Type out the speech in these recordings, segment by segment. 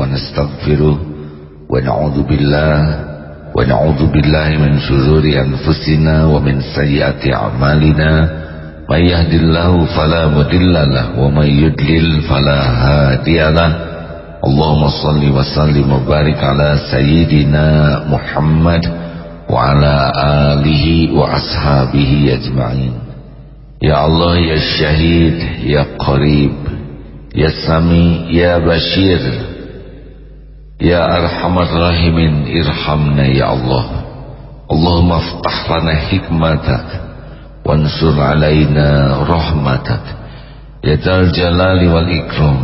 ونستغفره ونعوذ بالله ونعوذ بالله من شرور أنفسنا ومن سيئات أعمالنا. من يهد الله فلا مضل له ومن يضلل فلا هادي له. اللهم صل وسلم وبارك على سيدنا محمد وعلى آله وأصحابه أجمعين. يا الله يا شهيد يا قريب يا سميع يا بشير. يا أرحم الراحمين ارحمنا يا الله. اللهم افتح لنا حكمتك وانصر علينا رحمتك. يا ذا الجلال والإكرام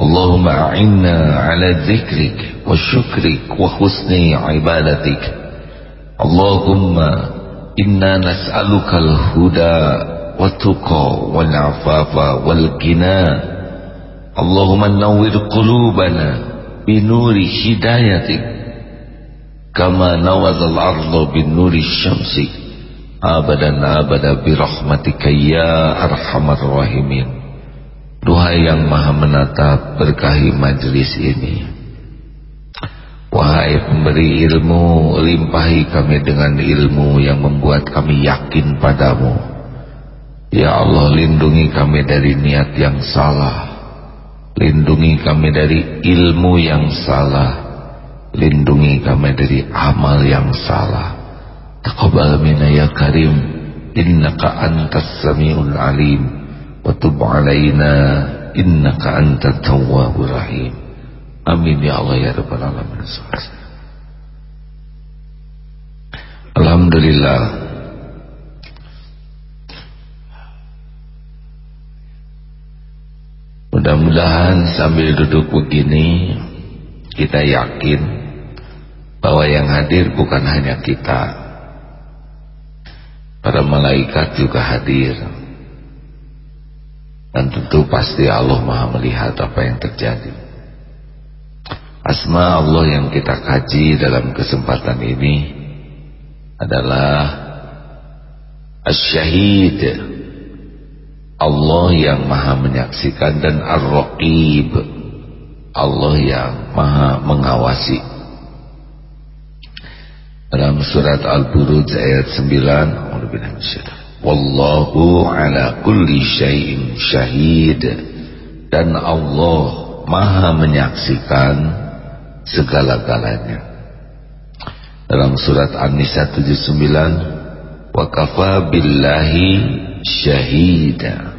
اللهم أعنا على ذكرك وشكرك وحسن عبادتك. اللهم إنا نسألك الهدى والتقى والعفاف والغنى. اللهم نور قلوبنا binuri hidayatik. Kama nawazal ardu binuri syamsik abadan abada birahmatika ya arhamar rahimin. Duhai yang maha menatap berkahi majlis ini. Wahai pemberi ilmu, limpahi kami dengan ilmu yang membuat kami yakin padamu. Ya Allah, lindungi kami dari niat yang salah. Lindungi kami dari ilmu yang salah. Lindungi kami dari amal yang salah. Taqabal minna ya karim. Innaka antas sami'ul alim. Wa tub alaina Innaka antat tawwabur rahim. Amin ya Allah ya Rabbal Alamin. Alhamdulillah. Mudah-mudahan sambil duduk begini Kita yakin Bahwa yang hadir bukan hanya kita. Para malaikat juga hadir. Dan tentu pasti Allah maha melihat apa yang terjadi. Asma Allah yang kita kaji dalam kesempatan ini Adalah Asyahid Allah yang maha menyaksikan dan Ar-Raqib. Allah yang maha mengawasi. Dalam surat Al-Buruj ayat 9 Alhamdulillah Wallahu ala kulli syai'in syahid. Dan Allah maha menyaksikan segala-galanya. Dalam surat An-Nisa 79 wa kafa billahi syahida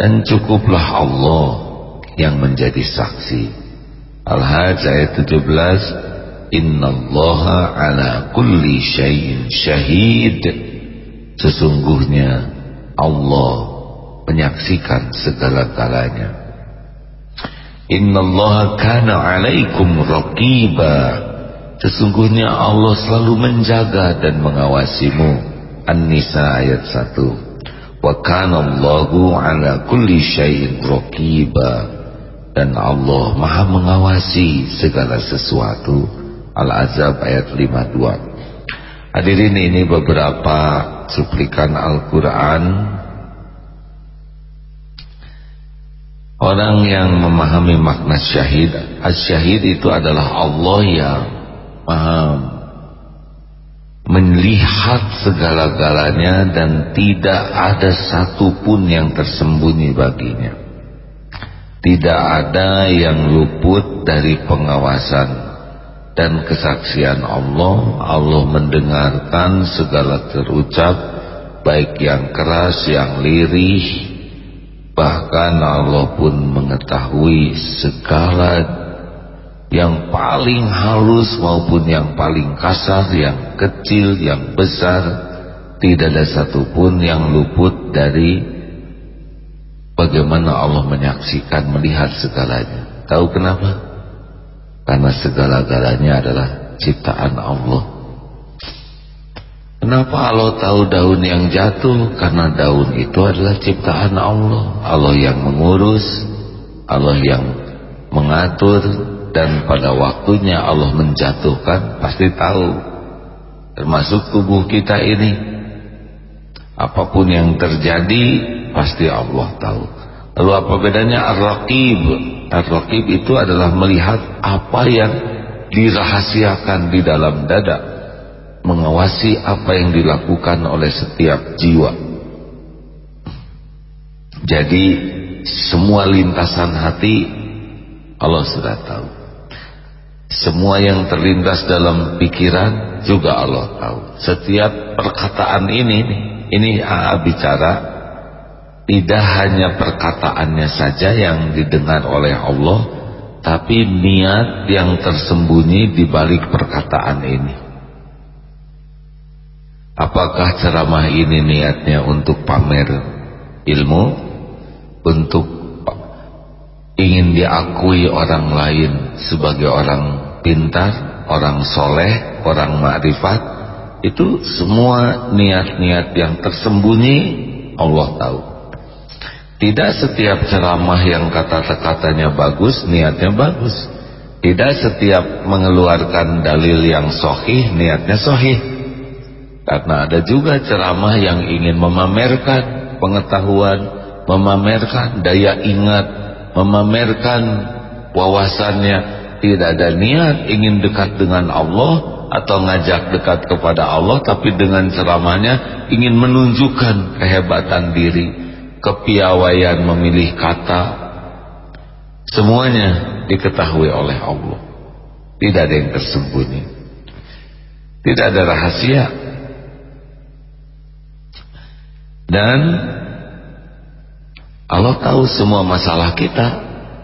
dan cukuplah Allah yang menjadi saksi Al-Hajj ayat 17 innallaha ala kulli syai'in syahid Sesungguhnya Allah menyaksikan segala-galanya. Innallaha kana 'alaikum raqiba. Sesungguhnya Allah selalu menjaga dan mengawasimu. An-Nisa ayat 1. Dan Allah Maha mengawasi segala sesuatu. Al-Azab ayat 52. Hadirin ini beberapa cuplikan Al-Quran Orang yang memahami makna syahid As-syahid itu adalah Allah yang maha melihat segala-galanya dan tidak ada satupun yang tersembunyi baginya. Tidak ada yang luput dari pengawasan dan kesaksian Allah. Allah mendengarkan segala terucap baik yang keras yang lirih. Bahkan Allah pun mengetahui segala yang paling halus maupun yang paling kasar yang kecil yang besar tidak ada satupun yang luput dari bagaimana Allah menyaksikan melihat segalanya tahu kenapa? Karena segala-galanya adalah ciptaan Allah. Kenapa Allah tahu daun yang jatuh? Karena daun itu adalah ciptaan Allah. Allah yang mengurus, Allah yang mengatur dan pada waktunya Allah menjatuhkan pasti tahu. Termasuk tubuh kita ini. Apa pun yang terjadi pasti Allah tahu. lalu apa bedanya ar-raqib ar-raqib itu adalah melihat apa yang dirahasiakan di dalam dada mengawasi apa yang dilakukan oleh setiap jiwa jadi semua lintasan hati Allah sudah tahu semua yang terlintas dalam pikiran juga Allah tahu. Setiap perkataan ini ini AA bicara tidak hanya perkataannya saja yang didengar oleh Allah tapi niat yang tersembunyi di balik perkataan ini. Apakah ceramah ini niatnya untuk pamer ilmu untuk ingin diakui orang lain sebagai orang pintar orang soleh orang makrifat itu semua niat-niat yang tersembunyi Allah tahu tidak setiap ceramah yang kata-katanya bagus, niatnya bagus. Tidak setiap mengeluarkan dalil yang sohih, niatnya sohih. Karena ada juga ceramah yang ingin memamerkan pengetahuan, memamerkan daya ingat, memamerkan wawasannya. Tidak ada niat ingin dekat dengan Allah atau ngajak dekat kepada Allah, tapi dengan ceramahnya ingin menunjukkan kehebatan diri kepiawaian memilih kata. Semuanya diketahui oleh Allah. Tidak ada yang tersembunyi. Tidak ada rahasia. Dan Allah tahu semua masalah kita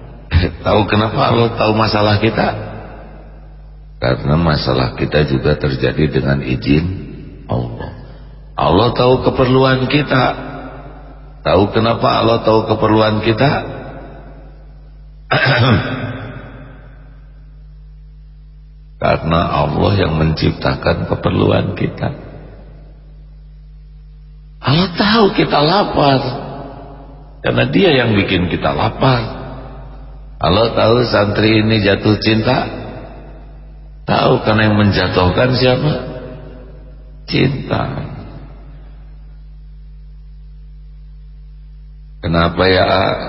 tahu kenapa Allah tahu masalah kita karena masalah kita juga terjadi dengan izin Allah Allah tahu keperluan kita Tahu kenapa Allah tahu keperluan kita? Karena Allah yang menciptakan keperluan kita. Allah tahu kita lapar. Karena dia yang bikin kita lapar. Allah tahu santri ini jatuh cinta. Tahu karena yang menjatuhkan siapa? Cinta. Kenapa ya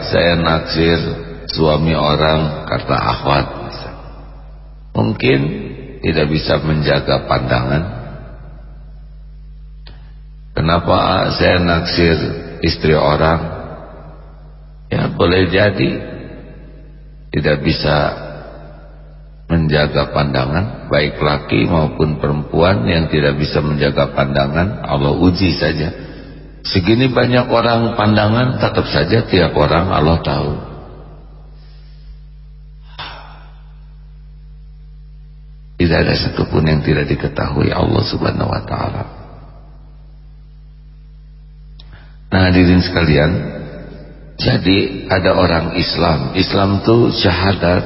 saya naksir suami orang kata akhwat Mungkin tidak bisa menjaga pandangan Kenapa saya naksir istri orang Ya boleh jadi Tidak bisa menjaga pandangan Baik laki maupun perempuan yang tidak bisa menjaga pandangan Allah uji saja Segini banyak orang pandangan tetap saja tiap orang Allah tahu. Tidak ada satupun yang tidak diketahui Allah subhanahu wa ta'ala. Nah hadirin sekalian, jadi ada orang Islam. Islam itu syahadat.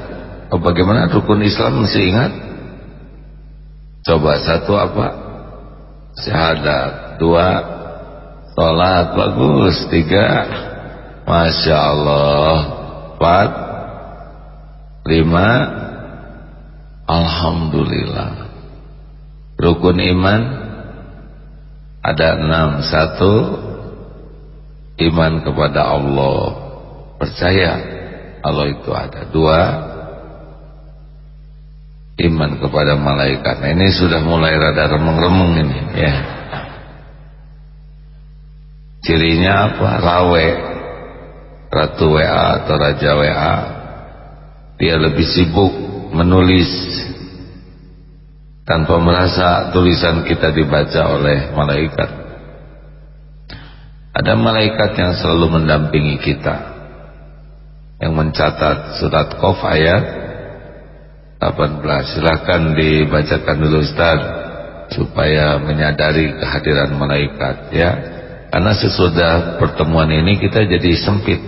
Oh, bagaimana rukun Islam? Masih ingat? Coba satu apa? Syahadat. Dua. Sholat bagus. Tiga. Masya Allah. Empat. Lima. Alhamdulillah. Rukun iman? Ada enam. Satu Iman kepada Allah Percaya Allah itu ada Dua Iman kepada malaikat nah, Ini sudah mulai rada remeng-remeng ini Ya Cirinya apa? Rawe. Ratu WA atau Raja WA. Dia lebih sibuk menulis tanpa merasa tulisan kita dibaca oleh malaikat. Ada malaikat yang selalu mendampingi kita yang mencatat surat Qaf ayat 18. Silahkan dibacakan dulu Ustaz supaya menyadari kehadiran malaikat ya. Karena sesudah pertemuan ini kita jadi sempit.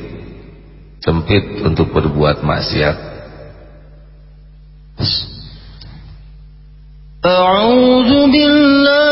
Sempit untuk berbuat maksiat. أعوذ بالله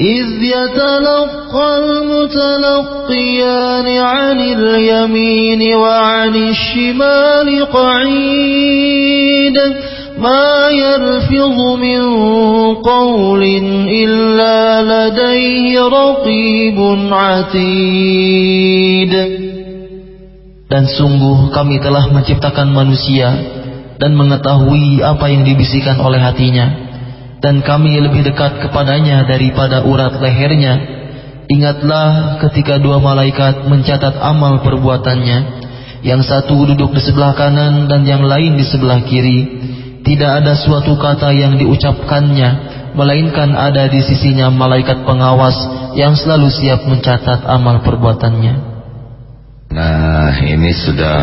إذ يتلقى المتلقيان عن اليمين وعن الشمال قعيد ما يلفظ من قول إلا لديه رقيب عتيد Dan sungguh kami telah menciptakan manusia dan mengetahui apa yang dibisikkan oleh hatinya dan kami lebih dekat kepadanya daripada urat lehernya. Ingatlah ketika dua malaikat mencatat amal perbuatannya. Yang satu duduk di sebelah kanan dan yang lain di sebelah kiri. Tidak ada suatu kata yang diucapkannya melainkan ada di sisinya malaikat pengawas yang selalu siap mencatat amal perbuatannya. Nah ini sudah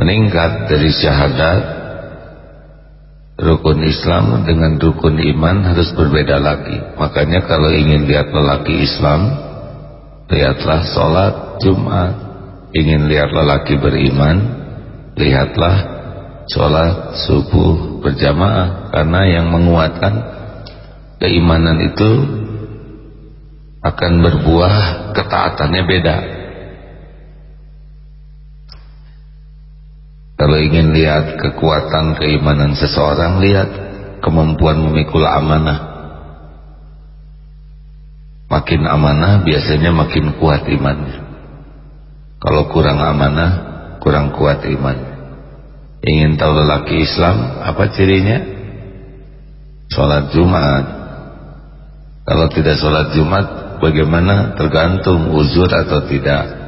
meningkat dari syahadat rukun Islam dengan rukun iman harus berbeda lagi. Makanya kalau ingin lihat lelaki Islam lihatlah sholat Jumat. Ingin lihat lelaki beriman lihatlah sholat subuh berjamaah. Karena yang menguatkan keimanan itu akan berbuah ketaatannya beda kalau ingin lihat kekuatan keimanan seseorang lihat kemampuan memikul amanah. Makin amanah biasanya makin kuat imannya. Kalau kurang amanah kurang kuat imannya. Ingin tahu lelaki Islam apa cirinya? Sholat Jumat. Kalau tidak sholat Jumat bagaimana? Tergantung uzur atau tidak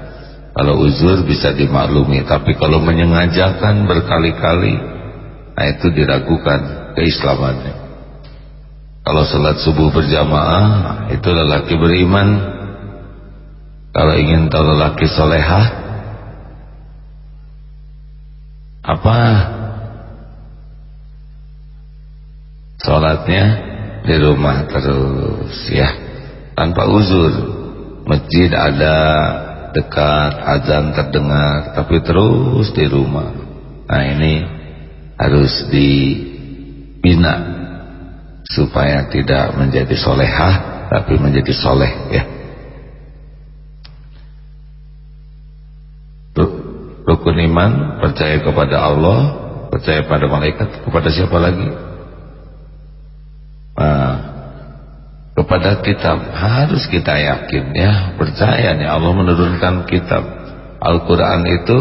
kalau uzur bisa dimaklumi tapi kalau menyengajakan berkali-kali nah itu diragukan keislamannya. Kalau sholat subuh berjamaah itu lelaki beriman. Kalau ingin tahu lelaki solehah apa? Sholatnya di rumah terus ya. Tanpa uzur masjid ada dekat azan terdengar tapi terus di rumah. Nah ini harus dibina supaya tidak menjadi solehah tapi menjadi soleh ya. Rukun iman percaya kepada Allah percaya pada malaikat kepada siapa lagi? Nah, kepada kitab. Harus kita yakin ya percaya nih Allah menurunkan kitab. Al-Quran itu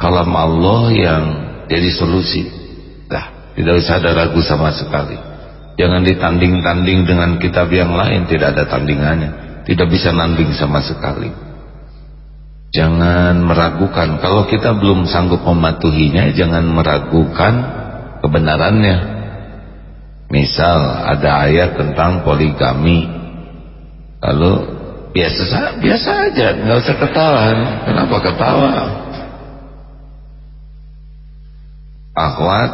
kalam Allah yang jadi solusi. Nah, tidak usah ada ragu sama sekali. Jangan ditanding-tanding dengan kitab yang lain tidak ada tandingannya. Tidak bisa nanding sama sekali. Jangan meragukan. Kalau kita belum sanggup mematuhinya Jangan meragukan kebenarannya Misal ada ayat tentang poligami. Lalu biasa biasa aja nggak usah ketawa Kenapa ketawa? Akhwat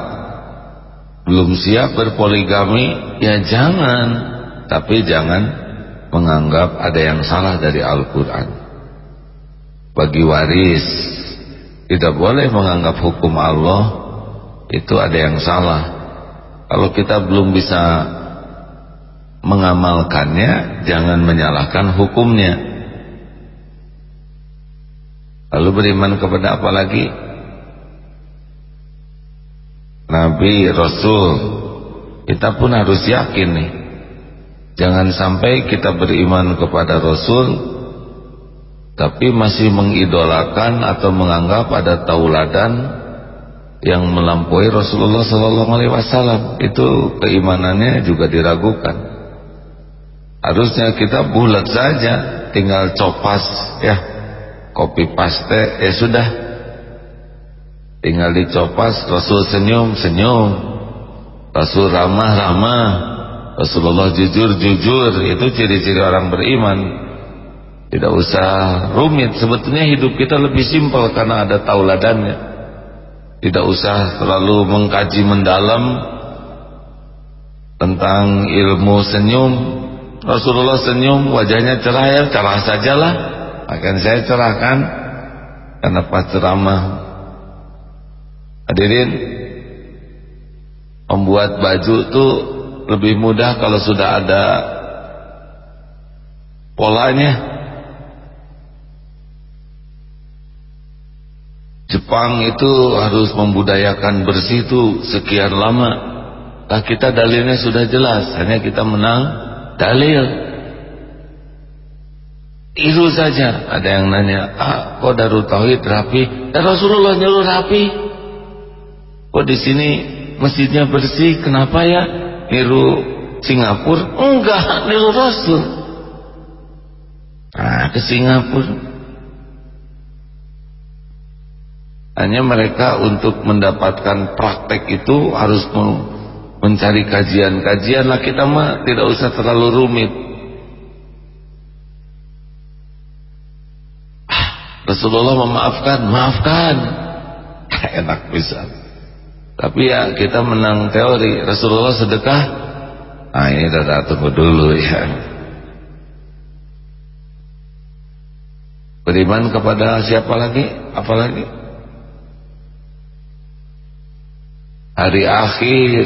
Belum siap berpoligami Ya jangan. Tapi jangan menganggap ada yang salah dari Al-Quran. Bagi waris tidak boleh menganggap hukum Allah itu ada yang salah kalau kita belum bisa mengamalkannya jangan menyalahkan hukumnya. Lalu beriman kepada apa lagi? Nabi Rasul. Kita pun harus yakin nih. Jangan sampai kita beriman kepada Rasul tapi masih mengidolakan atau menganggap ada tauladan yang melampaui Rasulullah Sallallahu Alaihi Wasallam. Itu keimanannya juga diragukan. Harusnya kita bulat saja tinggal copas ya. Kopi paste ya sudah. Tinggal dicopas Rasul senyum senyum. Rasul ramah ramah. Rasulullah jujur jujur. Itu ciri-ciri orang beriman. Tidak usah rumit. Sebetulnya hidup kita lebih simpel karena ada tauladannya. Tidak usah terlalu mengkaji mendalam tentang ilmu senyum. Rasulullah senyum, wajahnya cerah ya, cerah sajalah. Akan saya cerahkan karena pas ceramah hadirin membuat baju tuh lebih mudah kalau sudah ada polanya Jepang itu harus membudayakan bersih itu sekian lama. Nah kita dalilnya sudah jelas. Hanya kita menang dalil. Itu saja. Ada yang nanya ah kok Darul Tauhid rapi? Dan Rasulullah nyuruh rapi. Kok di sini masjidnya bersih? Kenapa ya? Niru Singapura? Enggak niru Rasul. Nah ke Singapura hanya mereka untuk mendapatkan praktek itu harus mencari kajian-kajian lah. Kita mah tidak usah terlalu rumit. Ah, Rasulullah memaafkan maafkan. Enak bisa. Tapi ya kita menang teori. Rasulullah sedekah? Nah ini kita tunggu dulu ya. Beriman kepada siapa lagi? Apalagi hari akhir.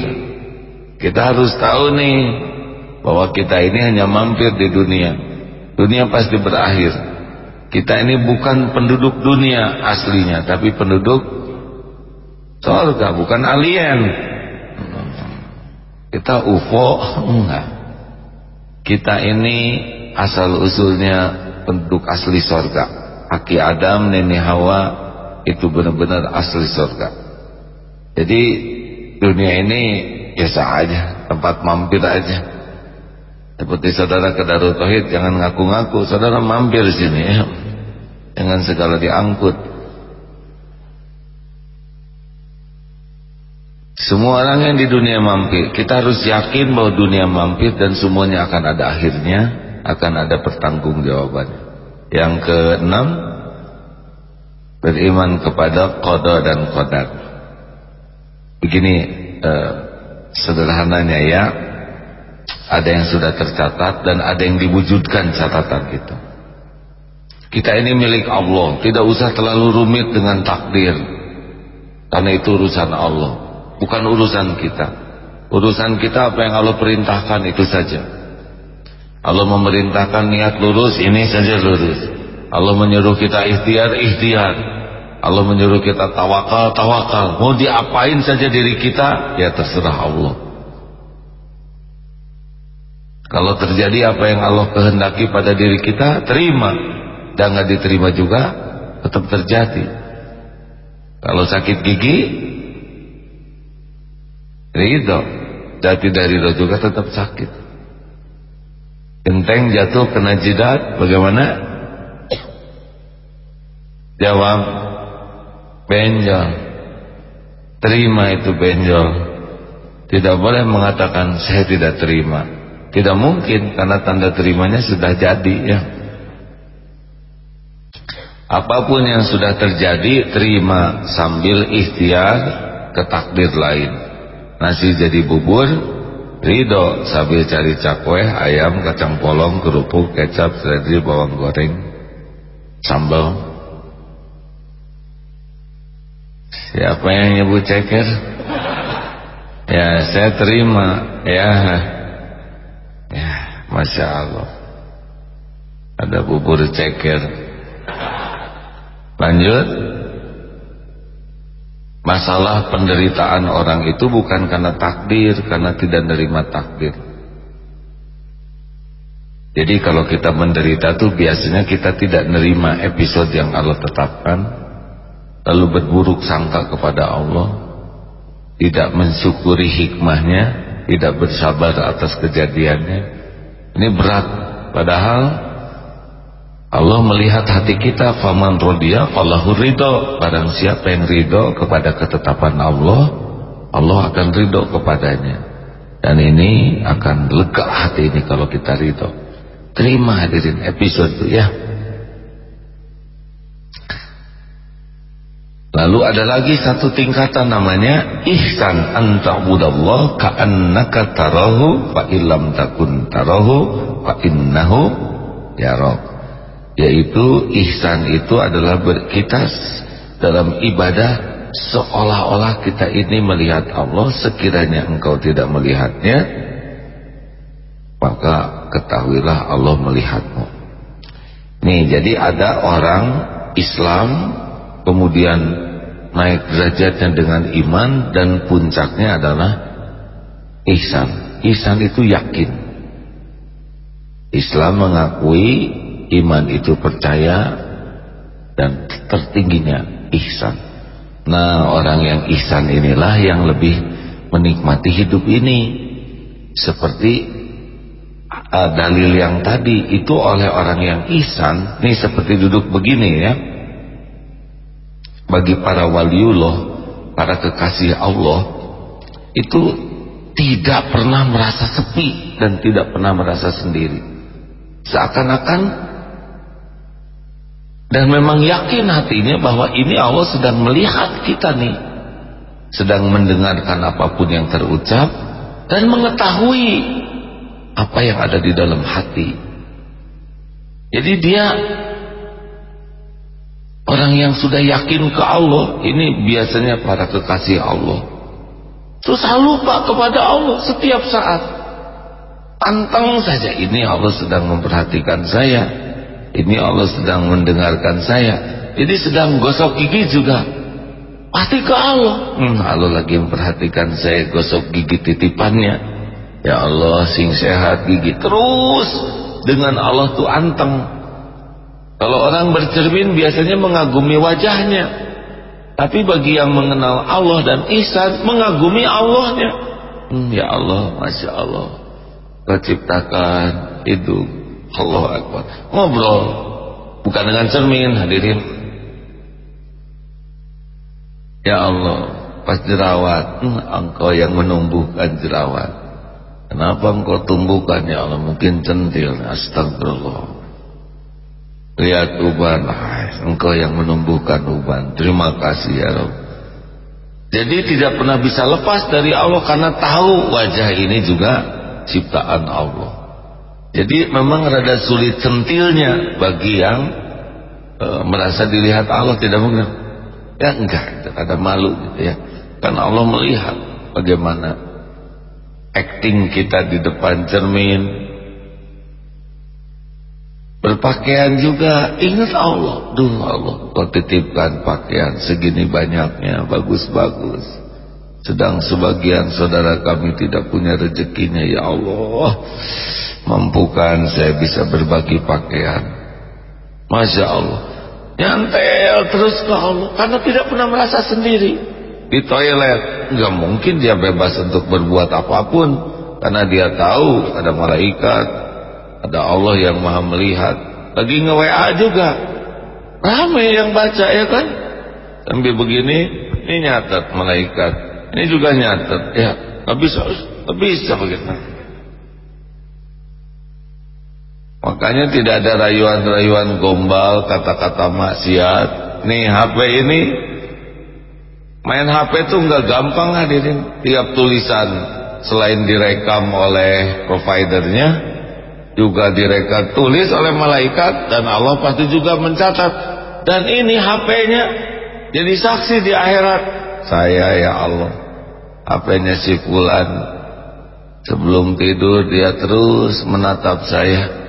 Kita harus tahu nih bahwa kita ini hanya mampir di dunia. Dunia pasti berakhir. Kita ini bukan penduduk dunia aslinya tapi penduduk surga bukan alien. Kita UFO enggak. Kita ini asal usulnya penduduk asli surga Aki Adam, Nenek Hawa itu benar-benar asli surga jadi dunia ini biasa aja tempat mampir aja. Seperti saudara ke Darul Tauhid jangan ngaku-ngaku saudara mampir sini ya. Dengan segala diangkut. Semua orang yang di dunia mampir kita harus yakin bahwa dunia mampir dan semuanya akan ada akhirnya akan ada pertanggungjawaban yang keenam beriman kepada qada dan qadar begini eh, sederhananya ya ada yang sudah tercatat dan ada yang diwujudkan catatan itu. Kita ini milik Allah tidak usah terlalu rumit dengan takdir. Karena itu urusan Allah bukan urusan kita. Urusan kita apa yang Allah perintahkan itu saja. Allah memerintahkan niat lurus ini saja lurus. Allah menyuruh kita ikhtiar ikhtiar Allah menyuruh kita tawakal, tawakal. Mau diapain saja diri kita, ya terserah Allah. Kalau terjadi apa yang Allah kehendaki pada diri kita, terima. Dan nggak diterima juga, tetap terjadi. Kalau sakit gigi, ridho. Jati dari ridho juga tetap sakit. Genteng jatuh kena jidat, bagaimana? Jawab, benjol. Terima itu benjol. Tidak boleh mengatakan saya tidak terima. Tidak mungkin karena tanda terimanya sudah jadi ya. Apa pun yang sudah terjadi terima sambil ikhtiar ke takdir lain. Nasi jadi bubur ridho sambil cari cakwe ayam kacang polong kerupuk kecap seledri bawang goreng sambal Siapa yang nyebut ceker? Ya saya terima. Ya. Ya Masya Allah. Ada bubur ceker. Lanjut. Masalah penderitaan orang itu bukan karena takdir Karena tidak menerima takdir. Jadi kalau kita menderita tuh biasanya kita tidak menerima episode yang Allah tetapkan lalu berburuk sangka kepada Allah tidak mensyukuri hikmahnya tidak bersabar atas kejadiannya. Ini berat. Padahal Allah melihat hati kita faman rodiya fallahu ridho. Barang siapa yang ridho kepada ketetapan Allah Allah akan ridho kepadanya. Dan ini akan lega hati ini kalau kita ridho. Terima hadirin episode itu ya Lalu ada lagi satu tingkatan namanya ihsan anta'budallah ka'annaka tarahu fa illam takun tarahu fa innahu yarak. Yaitu ihsan itu adalah kita dalam ibadah seolah-olah kita ini melihat Allah sekiranya engkau tidak melihatnya maka ketahuilah Allah melihatmu nih jadi ada orang Islam kemudian naik derajatnya dengan iman dan puncaknya adalah ihsan. Ihsan itu yakin. Islam mengakui iman itu percaya dan tertingginya ihsan. Nah orang yang ihsan inilah yang lebih menikmati hidup ini. Seperti uh, dalil yang tadi itu oleh orang yang ihsan. Ini seperti duduk begini ya Bagi para waliullah, para kekasih Allah Itu tidak pernah merasa sepi dan tidak pernah merasa sendiri. Seakan-akan dan memang yakin hatinya bahwa ini Allah sedang melihat kita nih sedang mendengarkan apa pun yang terucap dan mengetahui apa yang ada di dalam hati. Jadi dia orang yang sudah yakin ke Allah ini biasanya para kekasih Allah. Susah lupa kepada Allah setiap saat. Pantang saja ini Allah sedang memperhatikan saya. Ini Allah sedang mendengarkan saya. Ini sedang gosok gigi juga. Pasti ke Allah. Hmm, Allah lagi memperhatikan saya gosok gigi titipannya. Ya Allah sing sehat gigi terus. Dengan Allah tuh anteng kalau orang bercermin biasanya mengagumi wajahnya. Tapi bagi yang mengenal Allah dan ihsan mengagumi Allahnya. Hmm, ya Allah Masya Allah. Kau ciptakan hidung Allah Akbar. Ngobrol bukan dengan cermin hadirin. Ya Allah pas jerawat hmm, engkau yang menumbuhkan jerawat. Kenapa engkau tumbuhkan ya Allah? Mungkin centil astagfirullah lihat uban engkau yang menumbuhkan uban terima kasih ya Rabb jadi tidak pernah bisa lepas dari Allah karena tahu wajah ini juga ciptaan Allah jadi memang rada sulit centilnya bagi yang e, merasa dilihat Allah tidak mungkin. Ya enggak, ada malu gitu ya. Karena Allah melihat bagaimana acting kita di depan cermin. Berpakaian juga ingat Allah. Duh Allah, kau titipkan pakaian segini banyaknya, bagus-bagus. Sedang sebagian saudara kami tidak punya rezekinya ya Allah. Mampukan saya bisa berbagi pakaian. Masya Allah. Nyantel terus ke Allah karena tidak pernah merasa sendiri. Di toilet nggak mungkin dia bebas untuk berbuat apa pun. Karena dia tahu ada malaikat ada Allah yang maha melihat. Lagi nge-WA juga. Ramai yang baca ya kan? Sambil begini ini nyatet malaikat. Ini juga nyatet ya. Nggak bisa nggak bisa begitu. Makanya tidak ada rayuan-rayuan gombal, kata-kata maksiat. Nih HP ini, main HP itu nggak gampang hadirin. Tiap tulisan selain direkam oleh providernya, juga direkam tulis oleh malaikat dan Allah pasti juga mencatat. Dan ini HP-nya jadi saksi di akhirat. Saya ya Allah, HP-nya si Fulan. Sebelum tidur dia terus menatap saya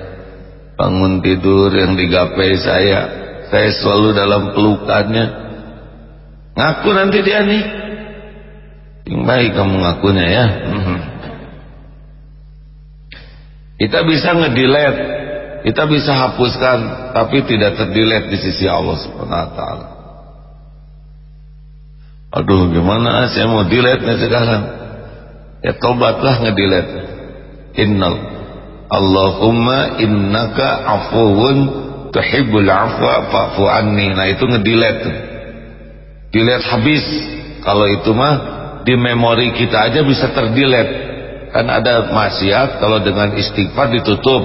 bangun tidur yang digapai saya saya selalu dalam pelukannya ngaku nanti dia nih yang baik kamu ngakunya ya. kita bisa ngedelete kita bisa hapuskan tapi tidak terdelete di sisi Allah subhanahu wa aduh gimana saya mau delete nih sekarang ya tobatlah ngedelete innal Allahumma innaka afuwun tuhibbul afwa fa'fu anni. Nah itu ngedilet. Delete habis. Kalau itu mah di memori kita aja bisa terdilet. Kan ada maksiat kalau dengan istighfar ditutup.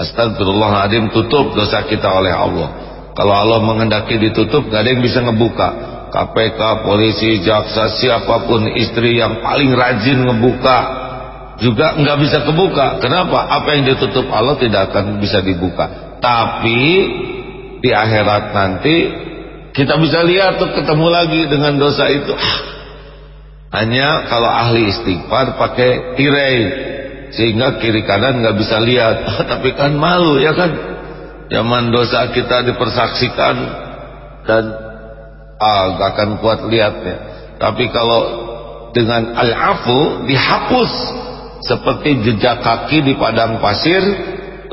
Astagfirullahaladzim tutup dosa kita oleh Allah. Kalau Allah mengendaki ditutup gak ada yang bisa ngebuka. KPK, polisi, jaksa, siapa pun istri yang paling rajin ngebuka juga nggak bisa kebuka. Kenapa? Apa yang ditutup Allah tidak akan bisa dibuka. Tapi di akhirat nanti kita bisa lihat tuh ketemu lagi dengan dosa itu ah, hanya kalau ahli istighfar pakai tirai sehingga kiri kanan nggak bisa lihat. Tapi kan malu ya kan? Zaman dosa kita dipersaksikan dan ah, gak akan kuat lihatnya tapi kalau dengan al-afu dihapus seperti jejak kaki di padang pasir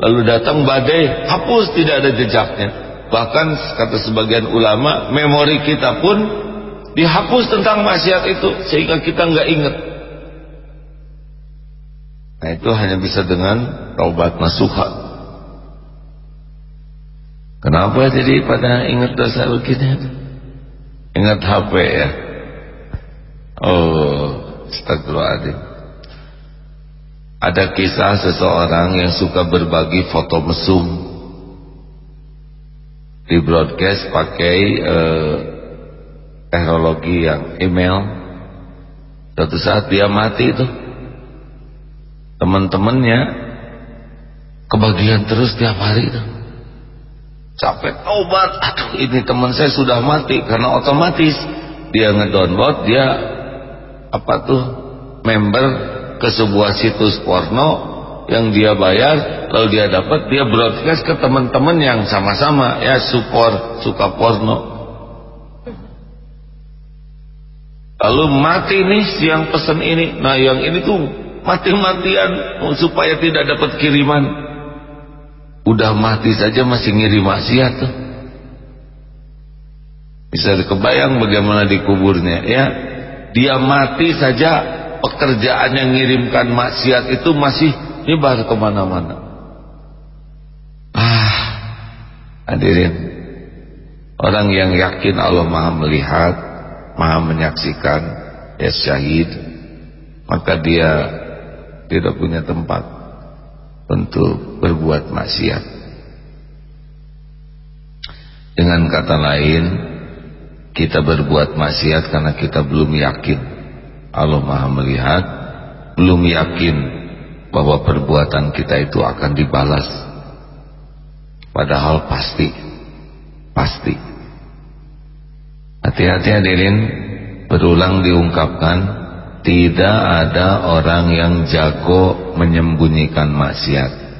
lalu datang badai hapus tidak ada jejaknya. Bahkan kata sebagian ulama memori kita pun dihapus tentang maksiat itu sehingga kita nggak ingat. Nah itu hanya bisa dengan taubat nasuha. Kenapa jadi pada ingat dosa begini? Ingat HP ya? Oh astagfirullahaladzim. Ada kisah seseorang yang suka berbagi foto mesum. Di broadcast pakai eh, teknologi yang email. Suatu saat dia mati itu teman-temannya kebagian terus tiap hari itu. Capek. Obat aduh ini teman saya sudah mati karena otomatis dia ngedownload dia apa tuh member ke sebuah situs porno yang dia bayar lalu dia dapat dia broadcast ke teman-teman yang sama-sama. Ya support suka porno lalu mati nih yang pesan ini. Nah yang ini tuh mati-matian supaya tidak dapat kiriman. Udah mati saja masih ngirim maksiat tuh. Bisa kebayang bagaimana dikuburnya ya? Dia mati saja pekerjaan yang ngirimkan maksiat itu masih nyebar ke mana-mana. Ah hadirin. Orang yang yakin Allah maha melihat maha menyaksikan ya syahid. Maka dia tidak punya tempat untuk berbuat maksiat. Dengan kata lain kita berbuat maksiat karena kita belum yakin. Allah maha melihat belum yakin bahwa perbuatan kita itu akan dibalas. Padahal pasti pasti Hati-hati hadirin Berulang diungkapkan Tidak ada orang yang jago menyembunyikan maksiat.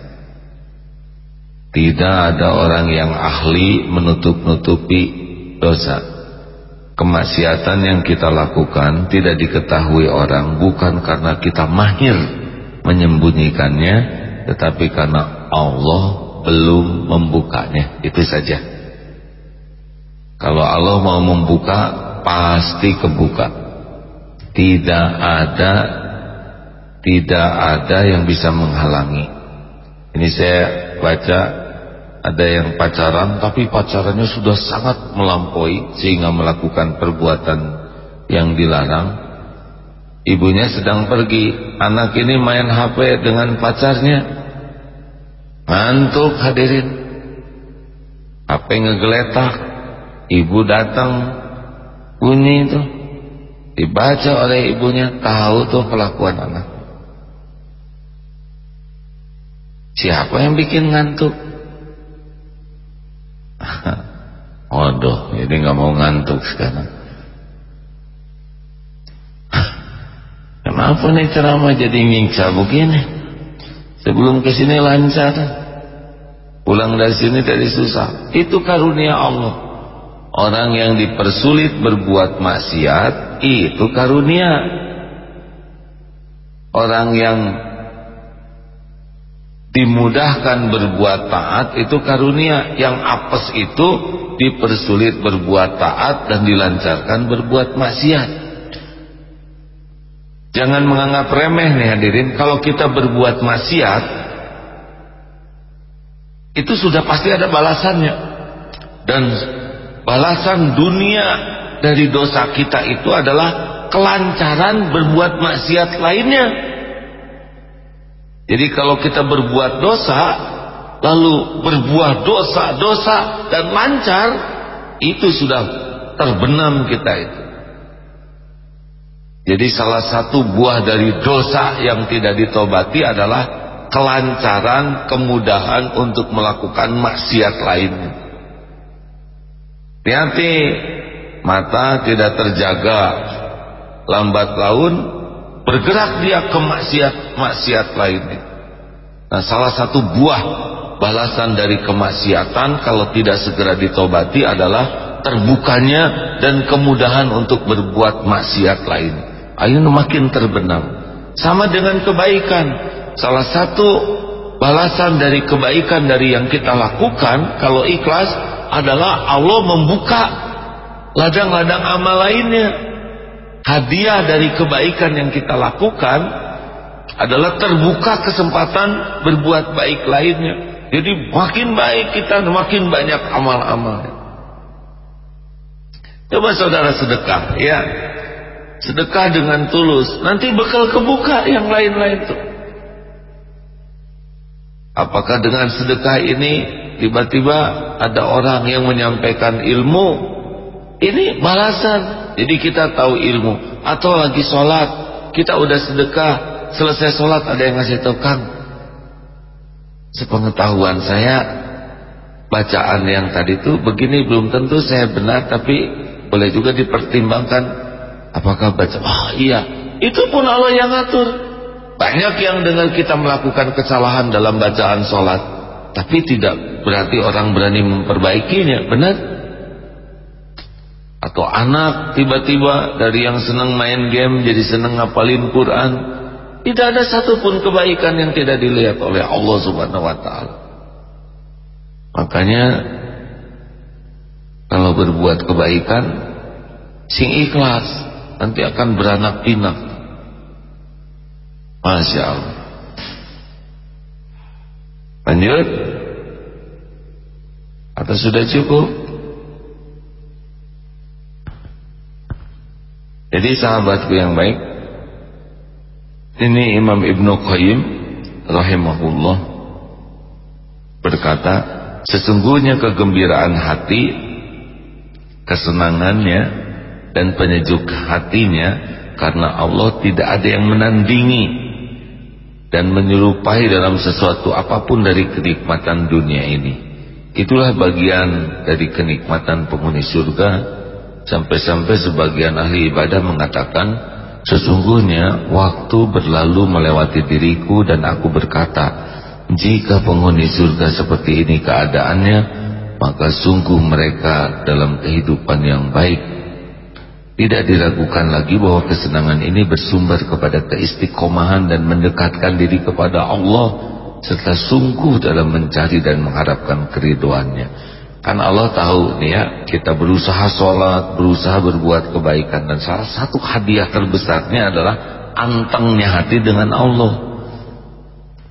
Tidak ada orang yang ahli menutup-nutupi dosa. Kemaksiatan yang kita lakukan tidak diketahui orang Bukan karena kita mahir menyembunyikannya Tetapi karena Allah belum membukanya. Itu saja kalau Allah mau membuka pasti kebuka. Tidak ada tidak ada yang bisa menghalangi. Ini saya baca ada yang pacaran tapi pacarannya sudah sangat melampaui sehingga melakukan perbuatan yang dilarang. Ibunya sedang pergi, anak ini main HP dengan pacarnya. Ngantuk hadirin. HP ngegeletak ibu datang bunyi itu dibaca oleh ibunya tahu tuh kelakuan anak siapa yang bikin ngantuk Waduh, jadi nggak mau ngantuk sekarang. Kenapa nih ceramah jadi ngingsa begini? Sebelum ke sini lancar, pulang dari sini tadi susah. Itu karunia Allah. Orang yang dipersulit berbuat maksiat itu karunia. Orang yang dimudahkan berbuat taat itu karunia. Yang apes itu dipersulit berbuat taat dan dilancarkan berbuat maksiat. Jangan menganggap remeh nih hadirin kalau kita berbuat maksiat itu sudah pasti ada balasannya. Dan balasan dunia dari dosa kita itu adalah kelancaran berbuat maksiat lainnya. Jadi kalau kita berbuat dosa lalu berbuah dosa-dosa dan lancar itu sudah terbenam kita itu. Jadi salah satu buah dari dosa yang tidak ditobati adalah kelancaran, kemudahan untuk melakukan maksiat lainnya Hati-hati mata tidak terjaga lambat laun bergerak dia ke maksiat-maksiat lainnya. Nah, salah satu buah balasan dari kemaksiatan kalau tidak segera ditobati adalah terbukanya dan kemudahan untuk berbuat maksiat lain. Ayo makin terbenam. Sama dengan kebaikan. Salah satu balasan dari kebaikan dari yang kita lakukan kalau ikhlas adalah Allah membuka ladang-ladang amal lainnya. Hadiah dari kebaikan yang kita lakukan adalah terbuka kesempatan berbuat baik lainnya. Jadi makin baik kita makin banyak amal-amal. Coba saudara sedekah, ya. Sedekah dengan tulus, nanti bakal kebuka yang lain-lain tuh. Apakah dengan sedekah ini tiba-tiba ada orang yang menyampaikan ilmu? Ini balasan. Jadi kita tahu ilmu. Atau lagi sholat, kita udah sedekah, selesai sholat ada yang ngasih tahu Kang, sepengetahuan saya bacaan yang tadi itu begini belum tentu saya benar tapi boleh juga dipertimbangkan apakah baca oh iya itu pun Allah yang atur banyak yang dengar kita melakukan kesalahan dalam bacaan sholat tapi tidak berarti orang berani memperbaikinya benar atau anak tiba-tiba dari yang senang main game jadi senang ngapalin Quran tidak ada satupun kebaikan yang tidak dilihat oleh Allah Subhanahu wa taala. Makanya kalau berbuat kebaikan sing ikhlas nanti akan beranak pinak. Masya Allah. Lanjut. Atau sudah cukup? Jadi sahabatku yang baik ini Imam Ibnu Qayyim rahimahullah berkata, sesungguhnya kegembiraan hati, kesenangannya dan penyejuk hatinya karena Allah tidak ada yang menandingi dan menyerupai dalam sesuatu apa pun dari kenikmatan dunia ini. Itulah bagian dari kenikmatan penghuni surga sampai-sampai sebagian ahli ibadah mengatakan Sesungguhnya waktu berlalu melewati diriku dan aku berkata, jika penghuni surga seperti ini keadaannya, maka sungguh mereka dalam kehidupan yang baik. Tidak diragukan lagi bahwa kesenangan ini bersumber kepada keistiqomahan dan mendekatkan diri kepada Allah serta sungguh dalam mencari dan mengharapkan keriduannya. Kan Allah tahu nih ya, kita berusaha sholat, berusaha berbuat kebaikan dan salah satu hadiah terbesarnya adalah antengnya hati dengan Allah.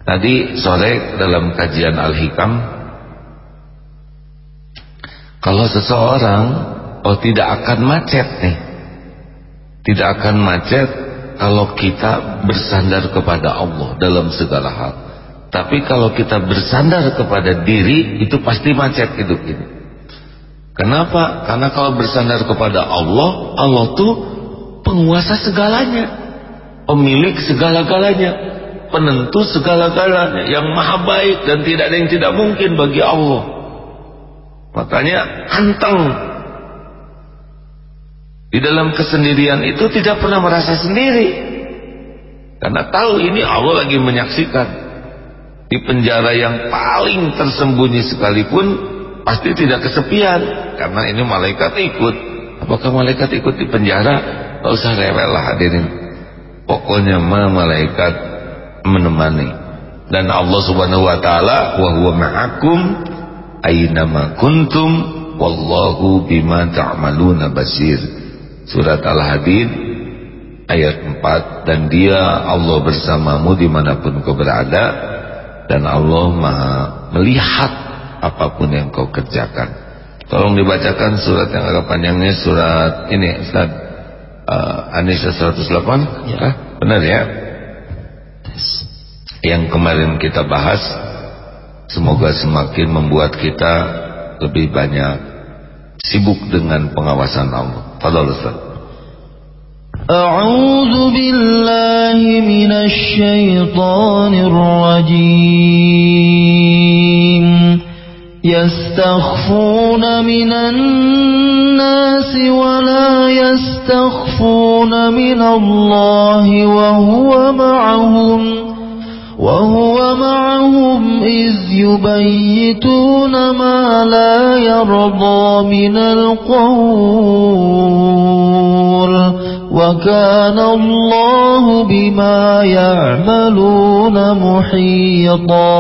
Tadi sore dalam kajian Al-Hikam, kalau seseorang oh tidak akan macet nih, tidak akan macet kalau kita bersandar kepada Allah dalam segala hal. Tapi kalau kita bersandar kepada diri itu pasti macet hidup ini. Kenapa? Karena kalau bersandar kepada Allah, Allah tuh penguasa segalanya, pemilik segala-galanya, penentu segala-galanya, yang maha baik dan tidak ada yang tidak mungkin bagi Allah. Makanya anteng di dalam kesendirian itu tidak pernah merasa sendiri. Karena tahu ini Allah lagi menyaksikan. Di penjara yang paling tersembunyi sekalipun pasti tidak kesepian. Karena ini malaikat ikut. Apakah malaikat ikut di penjara? Gak usah rewel lah hadirin. Pokoknya mah malaikat menemani. Dan Allah subhanahu wa ta'ala wa huwa ma'akum aynama kuntum wallahu bima ta'maluna basir surat al-hadid ayat 4 dan dia Allah bersamamu di mana pun kau berada dan Allah maha melihat apa pun yang kau kerjakan. Tolong dibacakan surat yang agak panjangnya surat ini Ustaz. Uh, Anisa 108 ya. Ah, benar ya? Yang kemarin kita bahas semoga semakin membuat kita lebih banyak sibuk dengan pengawasan Allah. Fadal Ustaz أعوذ بالله من الشيطان الرجيم. يستخفون من الناس ولا يستخفون من الله وهو معهم وهو معهم إذ يبيتون ما لا يرضى من القول. وكان الله بما يعملون محيطا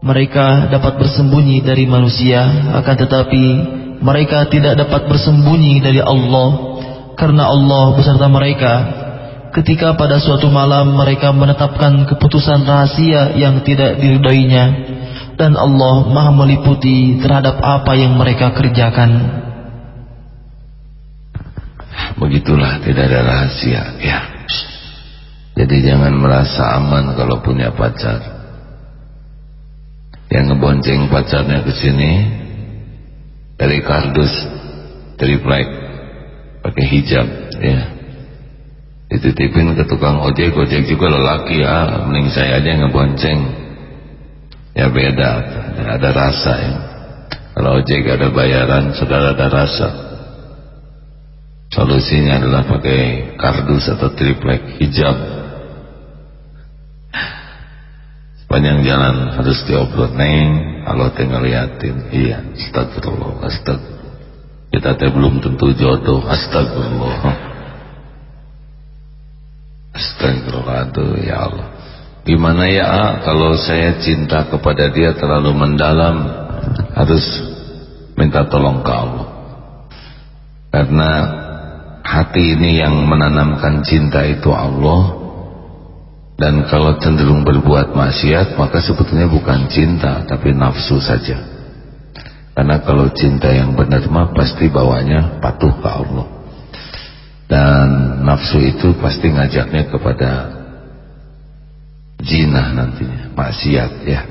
Mereka dapat bersembunyi dari manusia, akan tetapi mereka tidak dapat bersembunyi dari Allah, karena Allah beserta mereka. Ketika pada suatu malam mereka menetapkan keputusan rahasia yang tidak diridhoinya, dan Allah maha meliputi terhadap apa yang mereka kerjakan. Begitulah tidak ada rahasia, ya. Jadi jangan merasa aman kalau punya pacar. Yang ngebonceng pacarnya ke sini dari kardus triplek pakai hijab ya. Dititipin ke tukang ojek ojek juga lelaki ah mending saya aja ngebonceng. Ya beda. Ada rasa ya. Kalau ojek ada bayaran saudara ada rasa solusinya adalah pakai kardus atau triplek hijab. Panjang jalan harus diobrol neng. Allah tinggal liatin iya astagfirullah astagfirullah kita teh belum tentu jodoh astagfirullah. Astagfirullah aduh ya Allah. Gimana ya ah, kalau saya cinta kepada dia terlalu mendalam harus minta tolong ke Allah. Karena hati ini yang menanamkan cinta itu Allah. Dan kalau cenderung berbuat maksiat maka sebetulnya bukan cinta tapi nafsu saja. Karena kalau cinta yang benar mah pasti bawanya patuh ke Allah. Dan nafsu itu pasti ngajaknya kepada zina nantinya maksiat ya.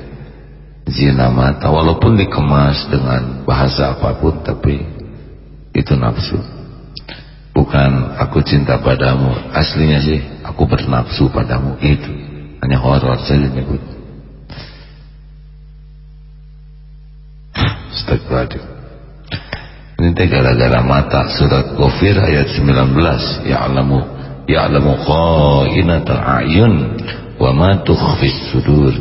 Zina mata walaupun dikemas dengan bahasa apa pun tapi itu nafsu bukan aku cinta padamu aslinya sih aku bernafsu padamu itu. Hanya horor saja nyebut Astagfirullahaladzim. Ini gara-gara mata surat Ghafir ayat 19 ya'lamu ya'lamu khainatal a'yun wa ma tukhfis sudur.